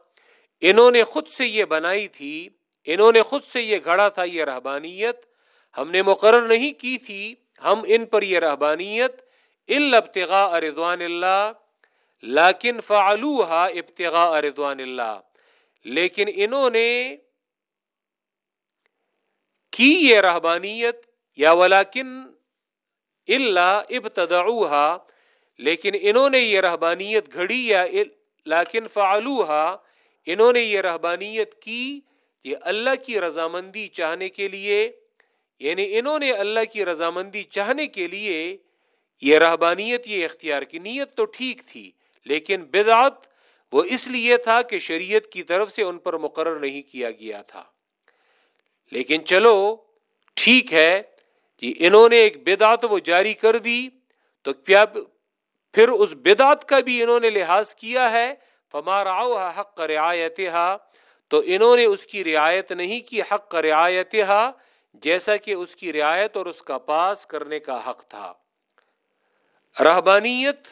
انہوں نے خود سے یہ بنائی تھی، انہوں نے خود سے یہ گھڑا تھا یہ رہبانیت۔ ہم نے مقرر نہیں کی تھی، ہم ان پر یہ رہبانیت الابتغاء رضوان اللہ، لیکن فعلوہا ابتغاء رضوان اللہ۔ لیکن انہوں نے کی یہ رہبانیت، یا ولاکن اللہ ابتدعوہا لیکن انہوں نے یہ رہبانیت گھڑی یا لاکن فعلوہا، انہوں نے یہ رہبانیت کی یہ اللہ کی رضامندی چاہنے کے لیے یعنی انہوں نے اللہ کی رضامندی چاہنے کے لیے یہ رہبانیت، یہ اختیار کی نیت تو ٹھیک تھی، لیکن بدعت وہ اس لیے تھا کہ شریعت کی طرف سے ان پر مقرر نہیں کیا گیا تھا۔ لیکن چلو، ٹھیک ہے کہ انہوں نے ایک بدعت وہ جاری کر دی، تو پھر اس بدعت کا بھی انہوں نے لحاظ کیا ہے فمارا حق رعایت تو انہوں نے اس کی رعایت نہیں کی حق رعایت جیسا کہ اس کی رعایت اور اس کا پاس کرنے کا حق تھا۔ رہبانیت،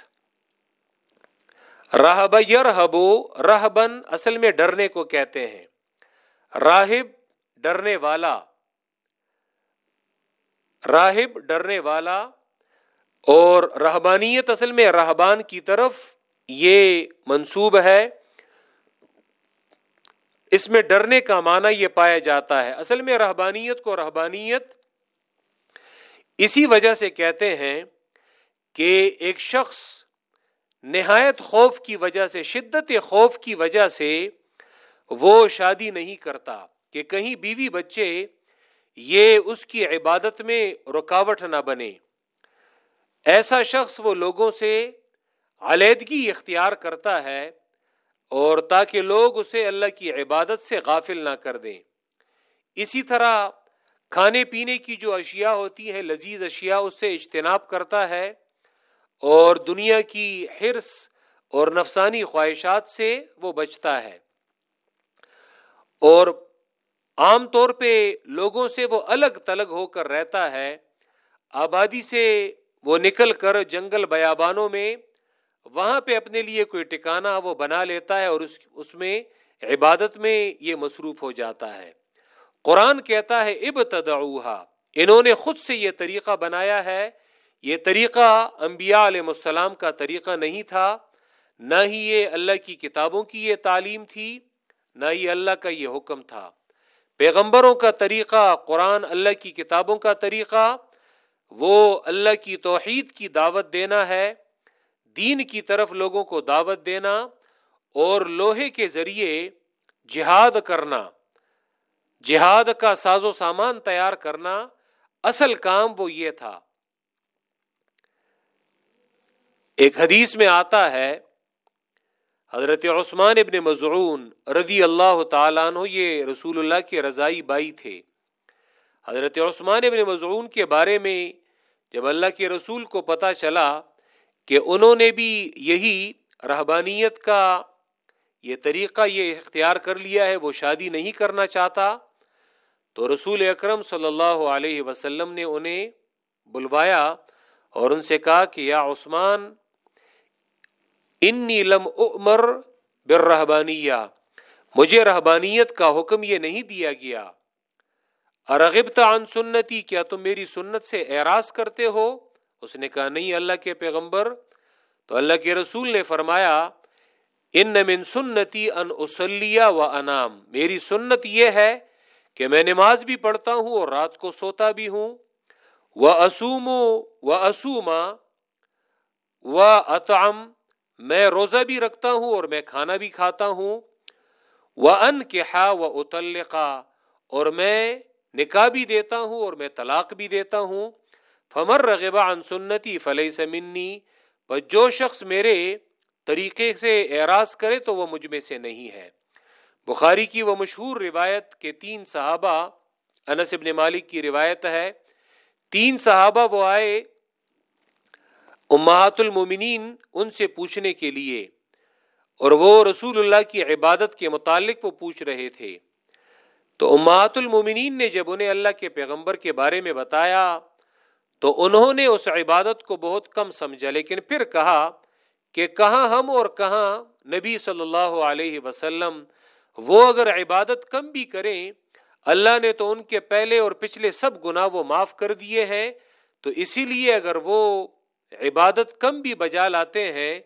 رہب یرہبو، رہبن اصل میں ڈرنے کو کہتے ہیں۔ راہب ڈرنے والا، راہب ڈرنے والا اور رہبانیت اصل میں رہبان کی طرف یہ منصوب ہے، اس میں ڈرنے کا معنی یہ پایا جاتا ہے۔ اصل میں رہبانیت کو رہبانیت اسی وجہ سے کہتے ہیں کہ ایک شخص نہایت خوف کی وجہ سے، شدت خوف کی وجہ سے وہ شادی نہیں کرتا کہ کہیں بیوی بچے یہ اس کی عبادت میں رکاوٹ نہ بنے۔ ایسا شخص وہ لوگوں سے علیحدگی اختیار کرتا ہے اور تاکہ لوگ اسے اللہ کی عبادت سے غافل نہ کر دیں۔ اسی طرح کھانے پینے کی جو اشیاء ہوتی ہیں، لذیذ اشیاء، اس سے اجتناب کرتا ہے اور دنیا کی حرص اور نفسانی خواہشات سے وہ بچتا ہے۔ اور عام طور پہ لوگوں سے وہ الگ تلگ ہو کر رہتا ہے۔ آبادی سے وہ نکل کر جنگل بیابانوں میں، وہاں پہ اپنے لیے کوئی ٹکانا وہ بنا لیتا ہے اور اس اس میں عبادت میں یہ مصروف ہو جاتا ہے۔ قرآن کہتا ہے اب انہوں نے خود سے یہ طریقہ بنایا ہے۔ یہ طریقہ انبیاء علیہ السلام کا طریقہ نہیں تھا۔ نہ ہی یہ اللہ کی کتابوں کی یہ تعلیم تھی، نہ ہی اللہ کا یہ حکم تھا۔ پیغمبروں کا طریقہ، قرآن اللہ کی کتابوں کا طریقہ وہ اللہ کی توحید کی دعوت دینا ہے، دین کی طرف لوگوں کو دعوت دینا اور لوہے کے ذریعے جہاد کرنا، جہاد کا ساز و سامان تیار کرنا اصل کام وہ یہ تھا۔ ایک حدیث میں آتا ہے، حضرت عثمان ابن مضعون رضی اللہ تعالیٰ عنہ، یہ رسول اللہ کے رضائی بائی تھے۔ حضرت عثمان ابن مضعون کے بارے میں جب اللہ کے رسول کو پتا چلا کہ انہوں نے بھی یہی رہبانیت کا یہ طریقہ یہ اختیار کر لیا ہے، وہ شادی نہیں کرنا چاہتا، تو رسول اکرم صلی اللہ علیہ وسلم نے انہیں بلوایا اور ان سے کہا کہ یا عثمان، انی لم عمر بر مجھے رہبانیت کا حکم یہ نہیں دیا گیا۔ ارغبت عن سنتی کیا تم میری سنت سے اعراض کرتے ہو؟ اس نے کہا، نہیں اللہ کے پیغمبر۔ تو اللہ کے رسول نے فرمایا، ان من سنتی ان اسلیہ و انام میری سنت یہ ہے کہ میں نماز بھی پڑھتا ہوں اور رات کو سوتا بھی ہوں۔ وہ اسوم و اسوما و اطعم میں روزہ بھی رکھتا ہوں اور میں کھانا بھی کھاتا ہوں۔ وہ ان کے ہا و اتلقا اور میں نکاح بھی دیتا ہوں اور میں طلاق بھی دیتا ہوں۔ فمر رغبا ان سنتی فلح سمنی پر جو شخص میرے طریقے سے اعراض کرے تو وہ مجھ میں سے نہیں ہے۔ بخاری کی وہ مشہور روایت کے تین صحابہ، انس ابن مالک کی روایت ہے، تین صحابہ وہ آئے امہات المومنین ان سے پوچھنے کے لیے اور وہ رسول اللہ کی عبادت کے متعلق وہ پوچھ رہے تھے۔ تو امہات المومنین نے جب انہیں اللہ کے پیغمبر کے بارے میں بتایا، تو انہوں نے اس عبادت کو بہت کم سمجھا، لیکن پھر کہا کہ کہاں ہم اور کہاں نبی صلی اللہ علیہ وسلم وہ اگر عبادت کم بھی کریں، اللہ نے تو ان کے پہلے اور پچھلے سب گناہ وہ معاف کر دیے ہیں، تو اسی لیے اگر وہ عبادت کم بھی بجا لاتے ہیں،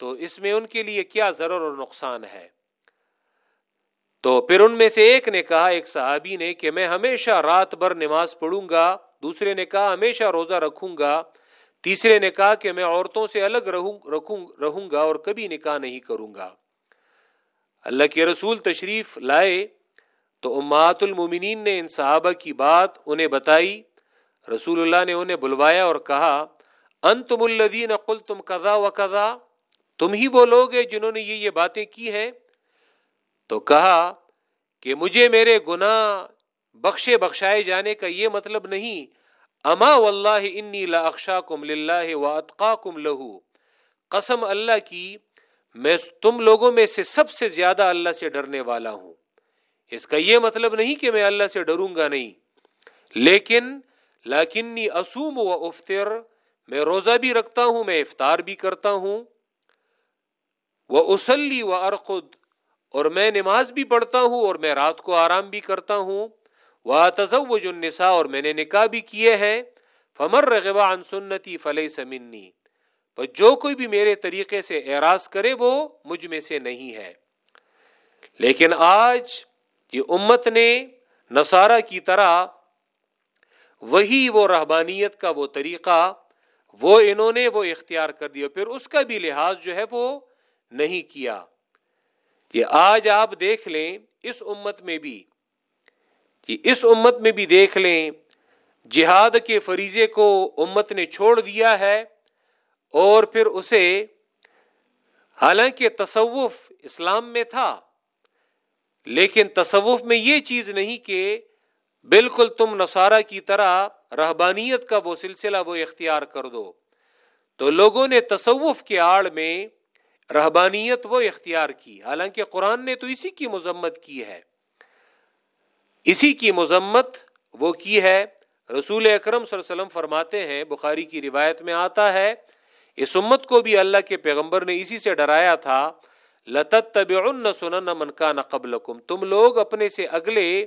تو اس میں ان کے لیے کیا ضرور اور نقصان ہے؟ تو پھر ان میں سے ایک نے کہا، ایک صحابی نے کہ میں ہمیشہ رات بھر نماز پڑھوں گا دوسرے نے کہا، ہمیشہ روزہ رکھوں گا تیسرے نے کہا کہ میں عورتوں سے الگ رہوں، رکھوں رہوں گا اور کبھی نکاح نہیں کروں گا اللہ کے رسول تشریف لائے تو امات المومنین نے ان صحابہ کی بات انہیں بتائی۔ رسول اللہ نے انہیں بلوایا اور کہا ان تم الدین عقل تم کزا و کزا تم ہی وہ لوگ ہیں جنہوں نے یہ یہ باتیں کی ہیں۔ تو کہا کہ مجھے میرے گناہ بخشے بخشائے جانے کا یہ مطلب نہیں۔ اما واللہ انی لا اخشاکم للہ و اتقاکم لہو قسم اللہ کی، میں تم لوگوں میں سے سب سے زیادہ اللہ سے ڈرنے والا ہوں۔ اس کا یہ مطلب نہیں کہ میں اللہ سے ڈروں گا نہیں۔ لیکن لاکنی اسوم و افطر، میں روزہ بھی رکھتا ہوں، میں افطار بھی کرتا ہوں۔ وہ اسلی و ارقد اور میں نماز بھی پڑھتا ہوں اور میں رات کو آرام بھی کرتا ہوں۔ وہ تزوج النساء اور میں نے نکاح بھی کیے ہیں۔ فمر رغبا عن سنتی فلح سمنی پر جو کوئی بھی میرے طریقے سے اعراض کرے وہ مجھ میں سے نہیں ہے۔ لیکن آج یہ امت نے نصارہ کی طرح وہی وہ رہبانیت کا وہ طریقہ، وہ انہوں نے وہ اختیار کر دیا۔ پھر اس کا بھی لحاظ جو ہے وہ نہیں کیا۔ یہ آج آپ دیکھ لیں اس امت میں بھی، کہ اس امت میں بھی دیکھ لیں، جہاد کے فریضے کو امت نے چھوڑ دیا ہے اور پھر اسے حالانکہ تصوف اسلام میں تھا، لیکن تصوف میں یہ چیز نہیں کہ بالکل تم نصارہ کی طرح رہبانیت کا وہ سلسلہ وہ اختیار کر دو۔ تو لوگوں نے تصوف کے آڑ میں رہبانیت وہ اختیار کی، حالانکہ قرآن نے تو اسی کی مذمت کی ہے۔ اسی کی مذمت وہ کی ہے۔ رسول اکرم صلی اللہ علیہ وسلم فرماتے ہیں، بخاری کی روایت میں آتا ہے، اس امت کو بھی اللہ کے پیغمبر نے اسی سے ڈرایا تھا لتت طب سنن من کا نقبل تم لوگ اپنے سے اگلے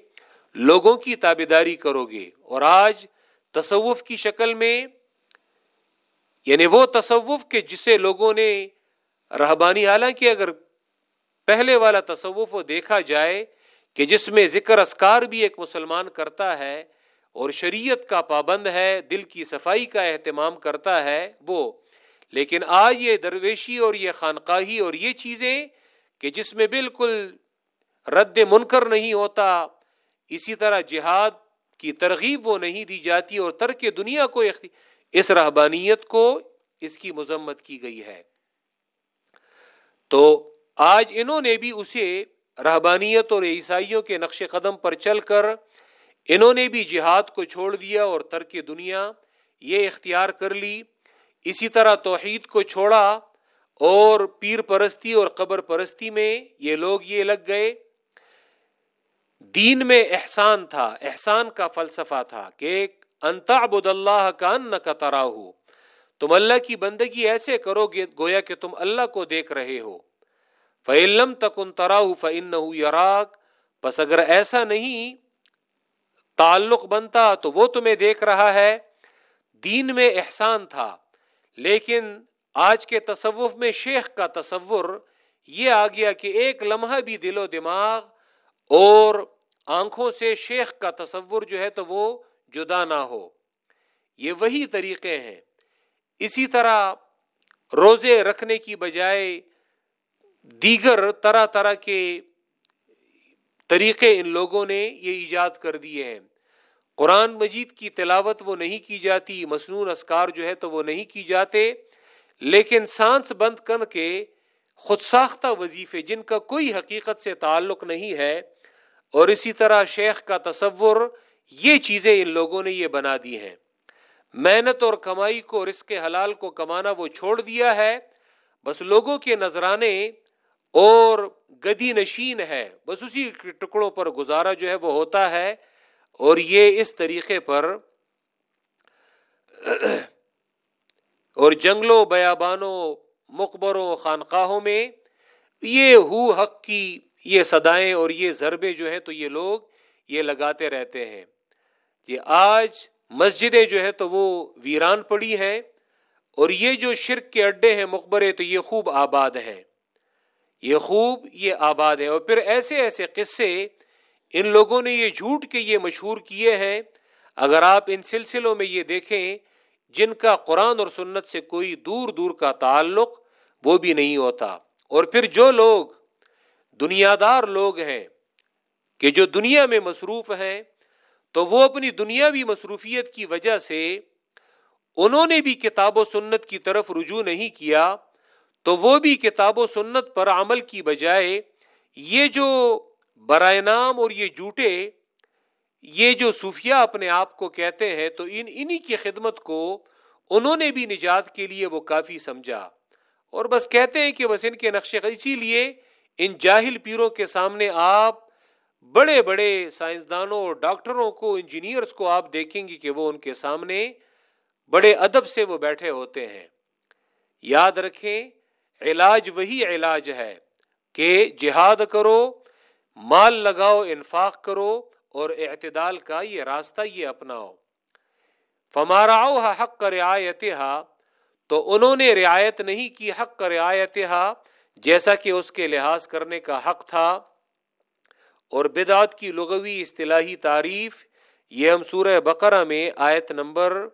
لوگوں کی تابے داری کرو گے۔ اور آج تصوف کی شکل میں یعنی وہ تصوف کے جسے لوگوں نے رہبانی، حالانکہ اگر پہلے والا تصوف وہ دیکھا جائے کہ جس میں ذکر اسکار بھی ایک مسلمان کرتا ہے اور شریعت کا پابند ہے، دل کی صفائی کا اہتمام کرتا ہے، وہ۔ لیکن آج یہ درویشی اور یہ خانقاہی اور یہ چیزیں کہ جس میں بالکل رد منکر نہیں ہوتا، اسی طرح جہاد کی ترغیب وہ نہیں دی جاتی اور ترک دنیا کو اس رہبانیت کو اس کی مذمت کی گئی ہے۔ تو آج انہوں نے بھی اسے رہبانیت اور عیسائیوں کے نقش قدم پر چل کر انہوں نے بھی جہاد کو چھوڑ دیا اور ترک دنیا یہ اختیار کر لی۔ اسی طرح توحید کو چھوڑا اور پیر پرستی اور قبر پرستی میں یہ لوگ یہ لگ گئے۔ دین میں احسان تھا، احسان کا فلسفہ تھا کہ انتعبد اللہ کا ان کا ترا ہو تم اللہ کی بندگی ایسے کرو گے گویا کہ تم اللہ کو دیکھ رہے ہو۔ فعلم تک ان تراہ فن یراک بس اگر ایسا نہیں تعلق بنتا تو وہ تمہیں دیکھ رہا ہے۔ دین میں احسان تھا، لیکن آج کے تصوف میں شیخ کا تصور یہ آ گیا کہ ایک لمحہ بھی دل و دماغ اور آنکھوں سے شیخ کا تصور جو ہے تو وہ جدا نہ ہو۔ یہ وہی طریقے ہیں۔ اسی طرح روزے رکھنے کی بجائے دیگر طرح طرح کے طریقے ان لوگوں نے یہ ایجاد کر دیے ہیں۔ قرآن مجید کی تلاوت وہ نہیں کی جاتی مصنون اسکار جو ہے تو وہ نہیں کی جاتے، لیکن سانس بند کر کے خود ساختہ وظیفے جن کا کوئی حقیقت سے تعلق نہیں ہے، اور اسی طرح شیخ کا تصور، یہ چیزیں ان لوگوں نے یہ بنا دی ہیں۔ محنت اور کمائی کو رزق حلال کو کمانا وہ چھوڑ دیا ہے۔ بس لوگوں کے نذرانے اور گدی نشین ہے۔ بس اسی ٹکڑوں پر گزارا جو ہے وہ ہوتا ہے۔ اور یہ اس طریقے پر اور جنگلوں، بیابانوں، مقبروں، خانقاہوں میں یہ ہو حق کی یہ صدائیں اور یہ ضربے جو ہیں تو یہ لوگ یہ لگاتے رہتے ہیں۔ یہ آج مسجدیں جو ہے تو وہ ویران پڑی ہیں اور یہ جو شرک کے اڈے ہیں مقبرے، تو یہ خوب آباد ہیں۔ یہ خوب، یہ آباد ہے اور پھر ایسے ایسے قصے، ان لوگوں نے یہ جھوٹ کے یہ مشہور کیے ہیں۔ اگر آپ ان سلسلوں میں یہ دیکھیں، جن کا قرآن اور سنت سے کوئی دور دور کا تعلق وہ بھی نہیں ہوتا۔ اور پھر جو لوگ دنیا دار لوگ ہیں، کہ جو دنیا میں مصروف ہیں تو وہ اپنی دنیاوی مصروفیت کی وجہ سے انہوں نے بھی کتاب و سنت کی طرف رجوع نہیں کیا، تو وہ بھی کتاب و سنت پر عمل کی بجائے یہ جو برائے نام اور یہ جھوٹے، یہ جو صوفیہ اپنے آپ کو کہتے ہیں، تو ان، انہی کی خدمت کو انہوں نے بھی نجات کے لیے وہ کافی سمجھا۔ اور بس کہتے ہیں کہ بس ان کے نقشے اسی لیے ان جاہل پیروں کے سامنے آپ بڑے بڑے سائنسدانوں اور ڈاکٹروں کو انجینئرس کو آپ دیکھیں گے کہ وہ ان کے سامنے بڑے ادب سے وہ بیٹھے ہوتے ہیں۔ یاد رکھیں، علاج وہی علاج ہے کہ جہاد کرو، مال لگاؤ، انفاق کرو اور اعتدال کا یہ راستہ یہ اپناؤ۔ فمارا حق کا رعایت تو انہوں نے رعایت نہیں کی حق کا رعایت جیسا کہ اس کے لحاظ کرنے کا حق تھا۔ اور بدعت کی لغوی اصطلاحی تعریف، یہ ہم سورہ بقرہ میں آیت نمبر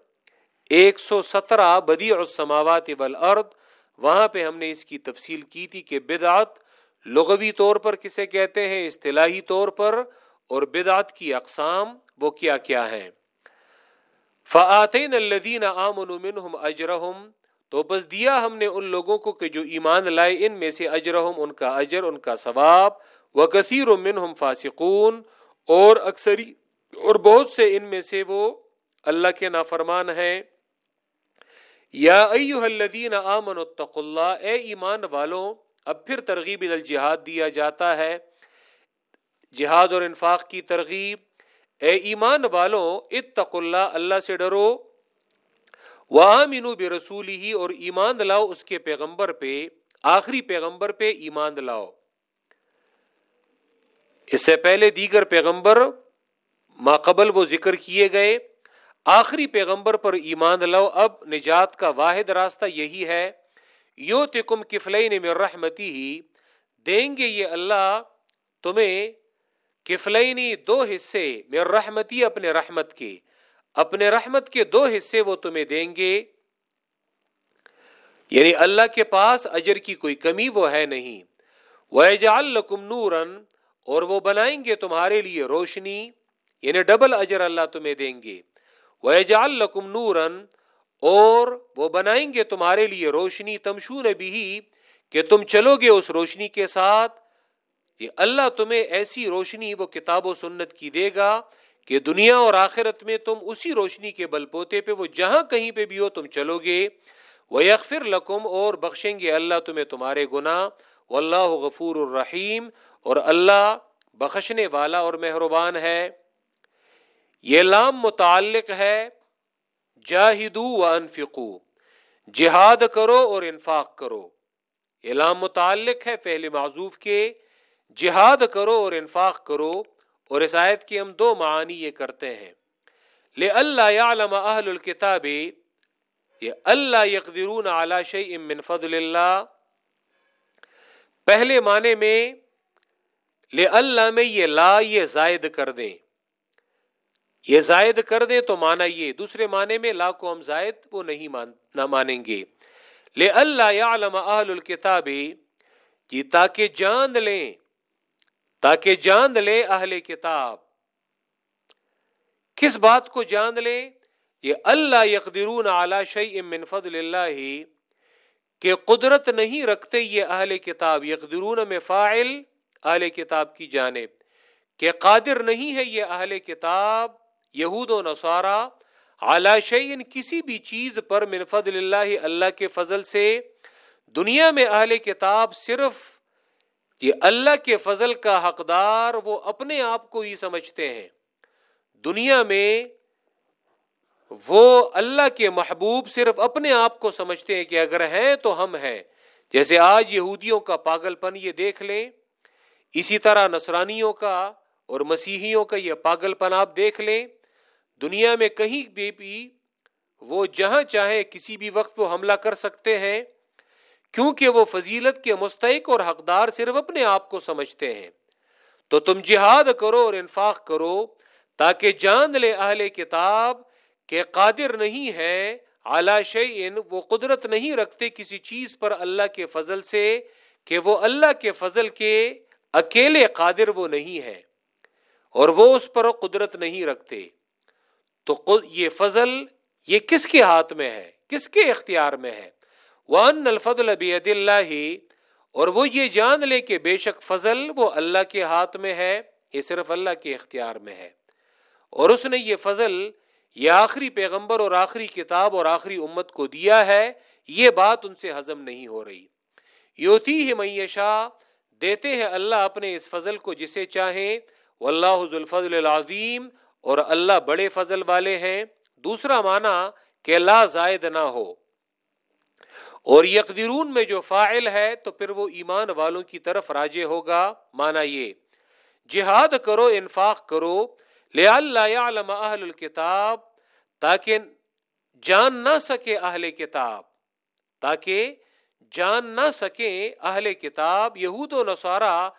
ایک سو سترہ بدی السماوات والارض، وہاں پہ ہم نے اس کی تفصیل کی تھی کہ بدعت لغوی طور پر کسے کہتے ہیں، اصطلاحی طور پر، اور بدعت کی اقسام وہ کیا کیا ہیں۔ فعطین الدین منہم اجرحم تو بس دیا ہم نے ان لوگوں کو کہ جو ایمان لائے، ان میں سے اجرحم ان کا اجر، ان کا ثواب و کثیر منہم فاسقون، اور اکثری، اور بہت سے ان میں سے وہ اللہ کے نافرمان ہیں۔ یا ایوہ الذین آمنوا اتقوا اللہ، اے ایمان والوں، اب پھر ترغیب الجہاد دیا جاتا ہے۔ جہاد اور انفاق کی ترغیب۔ اے ایمان والوں اتق اللہ اللہ سے ڈرو۔ وامنو بے رسولی ہی اور ایمان لاؤ اس کے پیغمبر پہ، آخری پیغمبر پہ ایمان لاؤ۔ اس سے پہلے دیگر پیغمبر ماقبل وہ ذکر کیے گئے۔ آخری پیغمبر پر ایمان لو اب نجات کا واحد راستہ یہی ہے۔ یو تکم کفلین میں رحمتی ہی دیں گے یہ اللہ تمہیں کفلینی دو حصے میں رحمتی اپنے رحمت کے۔ اپنے رحمت کے دو حصے وہ تمہیں دیں گے۔ یعنی اللہ کے پاس اجر کی کوئی کمی وہ ہے نہیں۔ وہ لکم نورن اور وہ بنائیں گے تمہارے لیے روشنی یعنی ڈبل اجر اللہ تمہیں دیں گے۔ وہ لکم نورن اور وہ بنائیں گے تمہارے لیے روشنی۔ تمشون بھی کہ تم چلو گے اس روشنی کے ساتھ۔ یہ اللہ تمہیں ایسی روشنی، وہ کتاب و سنت کی دے گا کہ دنیا اور آخرت میں تم اسی روشنی کے بل پوتے پہ، وہ جہاں کہیں پہ بھی ہو تم چلو گے۔ وہ یکفر لکم اور بخشیں گے اللہ تمہیں تمہارے گناہ۔ واللہ غفور الرحیم اور اللہ بخشنے والا اور مہربان ہے۔ یہ لام متعلق ہے۔ جاہدو و انفقو جہاد کرو اور انفاق کرو۔ یہ لام متعلق ہے پہلے معذوف کے۔ جہاد کرو اور انفاق کرو۔ اور اس آیت کی ہم دو معانی یہ کرتے ہیں۔ لے اللہ عالم اہل الکتاب، یہ اللہ یقدرون علی شیء من فضل اللہ۔ پہلے معنی میں لے اللہ میں یہ لا، یہ زائد کر دیں۔ یہ زائد کر دیں تو مانا یہ، دوسرے معنی میں لا کو ہم زائد وہ نہیں مان، نہ مانیں گے۔ لے اللہ یا اہل الکتاب جی تاکہ جان لیں۔ تاکہ جان لیں اہل کتاب۔ کس بات کو جان لیں یہ اللہ یقدرون اعلی شعی من فضل اللہ کہ قدرت نہیں رکھتے یہ اہل کتاب، یقدرون میں فاعل اہل کتاب کی جانب۔ کہ قادر نہیں ہے یہ اہل کتاب، یہود و نصارہ اعلی شعین کسی بھی چیز پر من فضل اللہ اللہ کے فضل سے۔ دنیا میں اہل کتاب صرف یہ اللہ کے فضل کا حقدار وہ اپنے آپ کو ہی سمجھتے ہیں۔ دنیا میں وہ اللہ کے محبوب صرف اپنے آپ کو سمجھتے ہیں کہ اگر ہیں تو ہم ہیں۔ جیسے آج یہودیوں کا پاگل پن یہ دیکھ لیں۔ اسی طرح نصرانیوں کا اور مسیحیوں کا یہ پاگل پن آپ دیکھ لیں۔ دنیا میں کہیں بھی بھی وہ جہاں چاہے کسی بھی وقت وہ حملہ کر سکتے ہیں۔ کیونکہ وہ فضیلت کے مستحق اور حقدار صرف اپنے آپ کو سمجھتے ہیں۔ تو تم جہاد کرو اور انفاق کرو تاکہ جان لے اہل کتاب کہ قادر نہیں ہے اعلی شعین وہ قدرت نہیں رکھتے کسی چیز پر اللہ کے فضل سے کہ وہ اللہ کے فضل کے اکیلے قادر وہ نہیں ہے اور وہ اس پر قدرت نہیں رکھتے۔ تو یہ فضل یہ کس کے ہاتھ میں ہے؟ کس کے اختیار میں ہے؟ وان الفضل بید اللہ اور وہ یہ جان لے کہ بے شک فضل وہ اللہ کے ہاتھ میں ہے، یہ صرف اللہ کے اختیار میں ہے۔ اور اس نے یہ فضل یہ آخری پیغمبر اور آخری کتاب اور آخری امت کو دیا ہے، یہ بات ان سے ہضم نہیں ہو رہی۔ یوتی ہی میشا دیتے ہیں اللہ اپنے اس فضل کو جسے چاہیں واللہ ذو الفضل العظیم، اور اللہ بڑے فضل والے ہیں۔ دوسرا معنی کہ لا زائد نہ ہو۔ اور یقدرون میں جو فائل ہے تو پھر وہ ایمان والوں کی طرف راجے ہوگا۔ مانا یہ، جہاد کرو، انفاق کرو لے اللہ اہل الکتاب، تاکہ جان نہ سکے اہل کتاب، تاکہ جان نہ سکے اہل کتاب، یہود و نصارہ،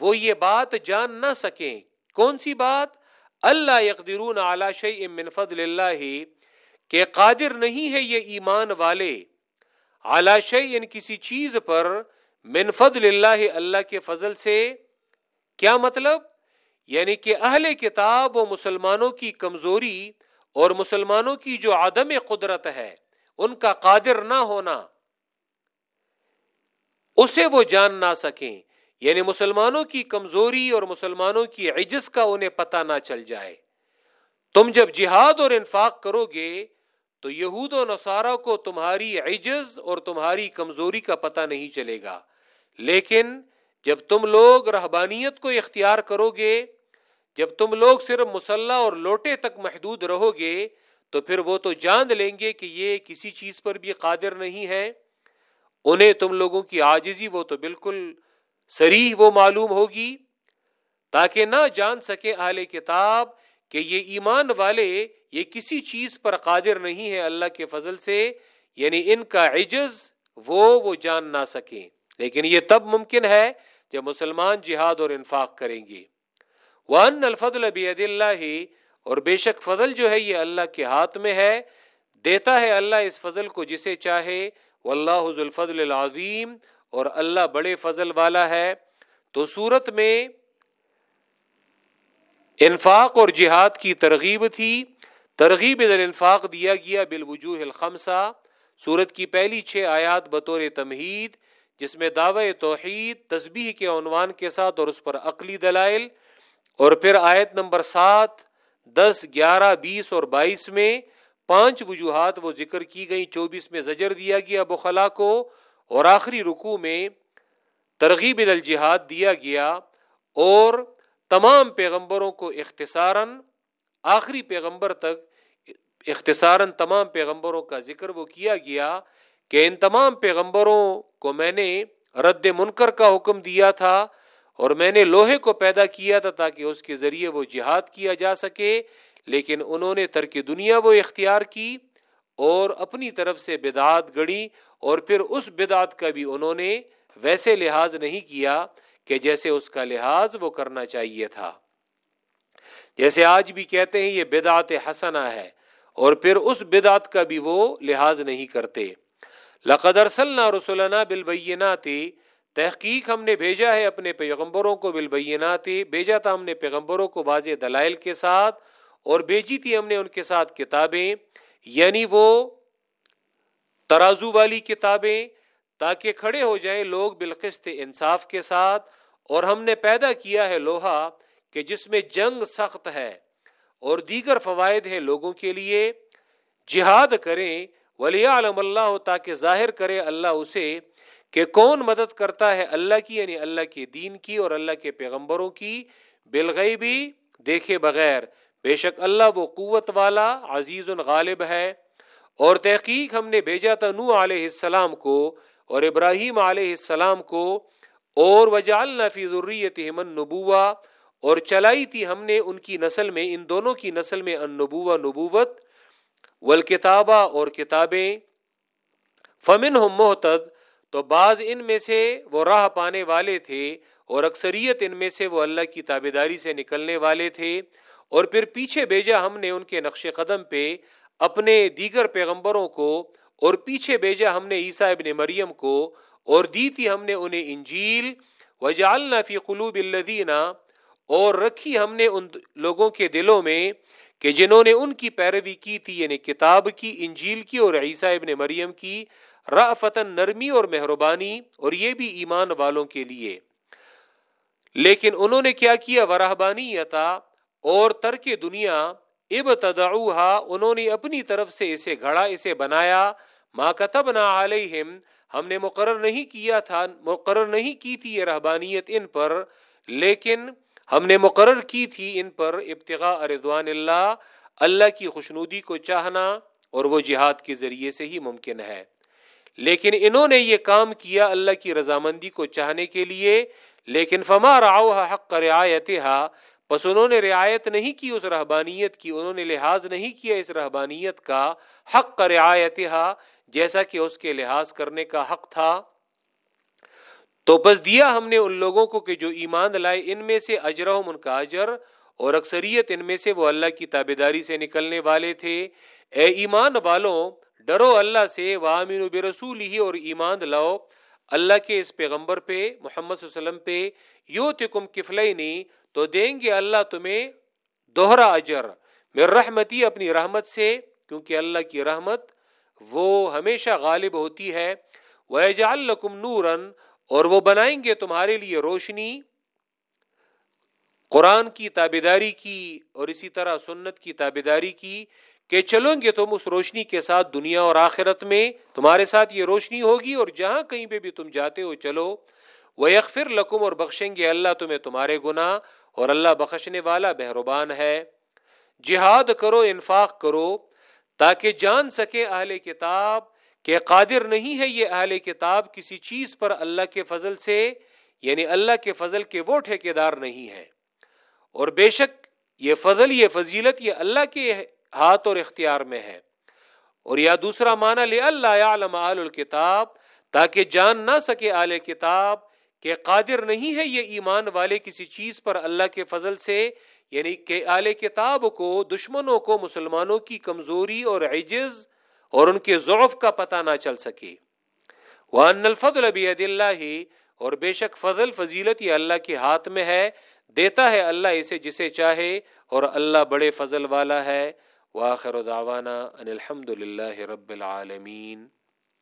وہ یہ بات جان نہ سکیں۔ کون سی بات؟ اللہ یقدرون اعلی شیء من فضل اللہ، کہ قادر نہیں ہے یہ ایمان والے۔ اعلی ان یعنی کسی چیز پر، من فضل اللہ اللہ کے فضل سے کیا مطلب؟ یعنی کہ اہل کتاب و مسلمانوں کی کمزوری اور مسلمانوں کی جو عدم قدرت ہے، ان کا قادر نہ ہونا، اسے وہ جان نہ سکیں۔ یعنی مسلمانوں کی کمزوری اور مسلمانوں کی عجز کا انہیں پتہ نہ چل جائے۔ تم جب جہاد اور انفاق کرو گے تو یہود و نصارہ کو تمہاری عجز اور تمہاری کمزوری کا پتہ نہیں چلے گا۔ لیکن جب تم لوگ رہبانیت کو اختیار کرو گے جب تم لوگ صرف مسلح اور لوٹے تک محدود رہو گے تو پھر وہ تو جان لیں گے کہ یہ کسی چیز پر بھی قادر نہیں ہے انہیں تم لوگوں کی آجزی وہ تو بالکل سریح وہ معلوم ہوگی، تاکہ نہ جان سکے اہل کتاب کہ یہ ایمان والے یہ کسی چیز پر قادر نہیں ہے اللہ کے فضل سے یعنی ان کا عجز وہ وہ جان نہ سکیں۔ لیکن یہ تب ممکن ہے جب مسلمان جہاد اور انفاق کریں گے۔ ون الفضل بید اللہ اور بے شک فضل جو ہے یہ اللہ کے ہاتھ میں ہے، دیتا ہے اللہ اس فضل کو جسے چاہے۔ واللہ ذو الفضل العظیم اور اللہ بڑے فضل والا ہے۔ تو صورت میں انفاق اور جہاد کی ترغیب تھی۔ ترغیب انفاق دیا گیا بالوجوہ الخمسہ، سورت کی پہلی چھ آیات بطور تمہید، جس میں دعوی توحید، تسبیح کے عنوان کے ساتھ اور اس پر عقلی دلائل۔ اور پھر آیت نمبر سات، دس، گیارہ، بیس اور بائیس میں پانچ وجوہات وہ ذکر کی گئی چوبیس میں زجر دیا گیا بخلا کو۔ اور آخری رکوع میں ترغیب الجہاد دیا گیا۔ اور تمام پیغمبروں کو اختصاراً، آخری پیغمبر تک اختصاراً تمام پیغمبروں کا ذکر وہ کیا گیا کہ ان تمام پیغمبروں کو میں نے رد منکر کا حکم دیا تھا اور میں نے لوہے کو پیدا کیا تھا تاکہ اس کے ذریعے وہ جہاد کیا جا سکے، لیکن انہوں نے ترک دنیا وہ اختیار کی اور اپنی طرف سے بدعات گڑی اور پھر اس بدعت کا بھی انہوں نے ویسے لحاظ نہیں کیا کہ جیسے اس کا لحاظ وہ کرنا چاہیے تھا۔ جیسے آج بھی کہتے ہیں یہ بدعت حسنا ہے اور پھر اس بدعت کا بھی وہ لحاظ نہیں کرتے۔ لقدر صلی رسولنا بالبینات، تحقیق ہم نے بھیجا ہے اپنے پیغمبروں کو بالبینات، بھیجا تھا ہم نے پیغمبروں کو واضح دلائل کے ساتھ اور بھیجی تھی ہم نے ان کے ساتھ کتابیں یعنی وہ ترازو والی کتابیں تاکہ کھڑے ہو جائیں لوگ بالقسط انصاف کے ساتھ، اور ہم نے پیدا کیا ہے لوہا کہ جس میں جنگ سخت ہے اور دیگر فوائد ہیں لوگوں کے لیے۔ جہاد کریں ولی علم اللہ تاکہ ظاہر کرے اللہ اسے کہ کون مدد کرتا ہے اللہ کی یعنی اللہ کے دین کی اور اللہ کے پیغمبروں کی۔ بالغیبی دیکھے بغیر، بے شک اللہ وہ قوت والا، عزیز غالب ہے۔ اور تحقیق ہم نے بھیجا تھا نو علیہ السلام کو اور ابراہیم علیہ السلام کو اور وجالنا فی ضروریت نبوا اور چلائی تھی ہم نے ان کی نسل میں، ان دونوں کی نسل میں ان نبوا نبوت، والکتابہ اور کتابیں۔ فمن ہم محتد تو بعض ان میں سے وہ راہ پانے والے تھے، اور اکثریت ان میں سے وہ اللہ کی تابے داری سے نکلنے والے تھے۔ اور پھر پیچھے بھیجا ہم نے ان کے نقش قدم پہ اپنے دیگر پیغمبروں کو اور پیچھے بھیجا ہم نے عیسیٰ ابن مریم کو اور دی تھی ہم نے انہیں انجیل وجالنا فی قلوب الذین، اور رکھی ہم نے ان لوگوں کے دلوں میں کہ جنہوں نے ان کی پیروی کی تھی یعنی کتاب کی، انجیل کی اور عیسیٰ ابن مریم کی رأفتن نرمی اور مہربانی، اور یہ بھی ایمان والوں کے لیے۔ لیکن انہوں نے کیا کیا؟ ورہبانی اور ترک دنیا، ابتدعوها، انہوں نے اپنی طرف سے اسے گھڑا، اسے بنایا۔ ما کتبنا علیہم ہم نے مقرر نہیں کیا تھا، مقرر نہیں کی تھی یہ رہبانیت ان پر، لیکن ہم نے مقرر کی تھی ان پر ابتغاء رضوان اللہ اللہ کی خوشنودی کو چاہنا اور وہ جہاد کے ذریعے سے ہی ممکن ہے۔ لیکن انہوں نے یہ کام کیا اللہ کی رضامندی کو چاہنے کے لیے، لیکن فما راؤ حق رعایتها بس انہوں نے رعایت نہیں کی اس رہبانیت کی، انہوں نے لحاظ نہیں کیا اس رہبانیت کا، حق رعایتها جیسا کہ اس کے لحاظ کرنے کا حق تھا۔ تو بس دیا ہم نے ان لوگوں کو کہ جو ایمان لائے، ان میں سے اجرہم ان کا اجر، اور اکثریت ان میں سے وہ اللہ کی تابے داری سے نکلنے والے تھے۔ اے ایمان والوں، ڈرو اللہ سے وامین بے رسول ہی اور ایمان لاؤ اللہ کے اس پیغمبر پہ، محمد صلی اللہ علیہ وسلم پہ۔ یو تکم کفلئی نہیں تو دیں گے اللہ تمہیں دوہرا اجر۔ میں رحمتی، اپنی رحمت سے، کیونکہ اللہ کی رحمت وہ ہمیشہ غالب ہوتی ہے۔ وہ الکم نورن اور وہ بنائیں گے تمہارے لیے روشنی۔ قرآن کی تابے داری کی اور اسی طرح سنت کی تابے داری کی کہ چلو گے تم اس روشنی کے ساتھ دنیا اور آخرت میں۔ تمہارے ساتھ یہ روشنی ہوگی اور جہاں کہیں پہ بھی تم جاتے ہو چلو۔ وہ یکفر لکم اور بخشیں گے اللہ تمہیں تمہارے گنا اور اللہ بخشنے والا بہربان ہے۔ جہاد کرو، انفاق کرو۔ تاکہ جان سکے اہل کتاب کہ قادر نہیں ہے یہ اہل کتاب کسی چیز پر اللہ کے فضل سے یعنی اللہ کے فضل کے وہ ٹھیکے دار نہیں ہے اور بے شک یہ فضل، یہ فضیلت یہ اللہ کے ہاتھ اور اختیار میں ہے۔ اور یا دوسرا معنی لے اللہ عالم الکتاب، تاکہ جان نہ سکے آل کتاب کہ قادر نہیں ہے یہ ایمان والے کسی چیز پر اللہ کے فضل سے یعنی کہ آل کتاب کو، دشمنوں کو، مسلمانوں کی کمزوری اور عجز اور ان کے ضعف کا پتہ نہ چل سکے۔ وان الفضل بید اللہ اور بے شک فضل، فضیلت یہ اللہ کے ہاتھ میں ہے، دیتا ہے اللہ اسے جسے چاہے، اور اللہ بڑے فضل والا ہے۔ واخر دعوانا ان الحمد للہ رب العالمین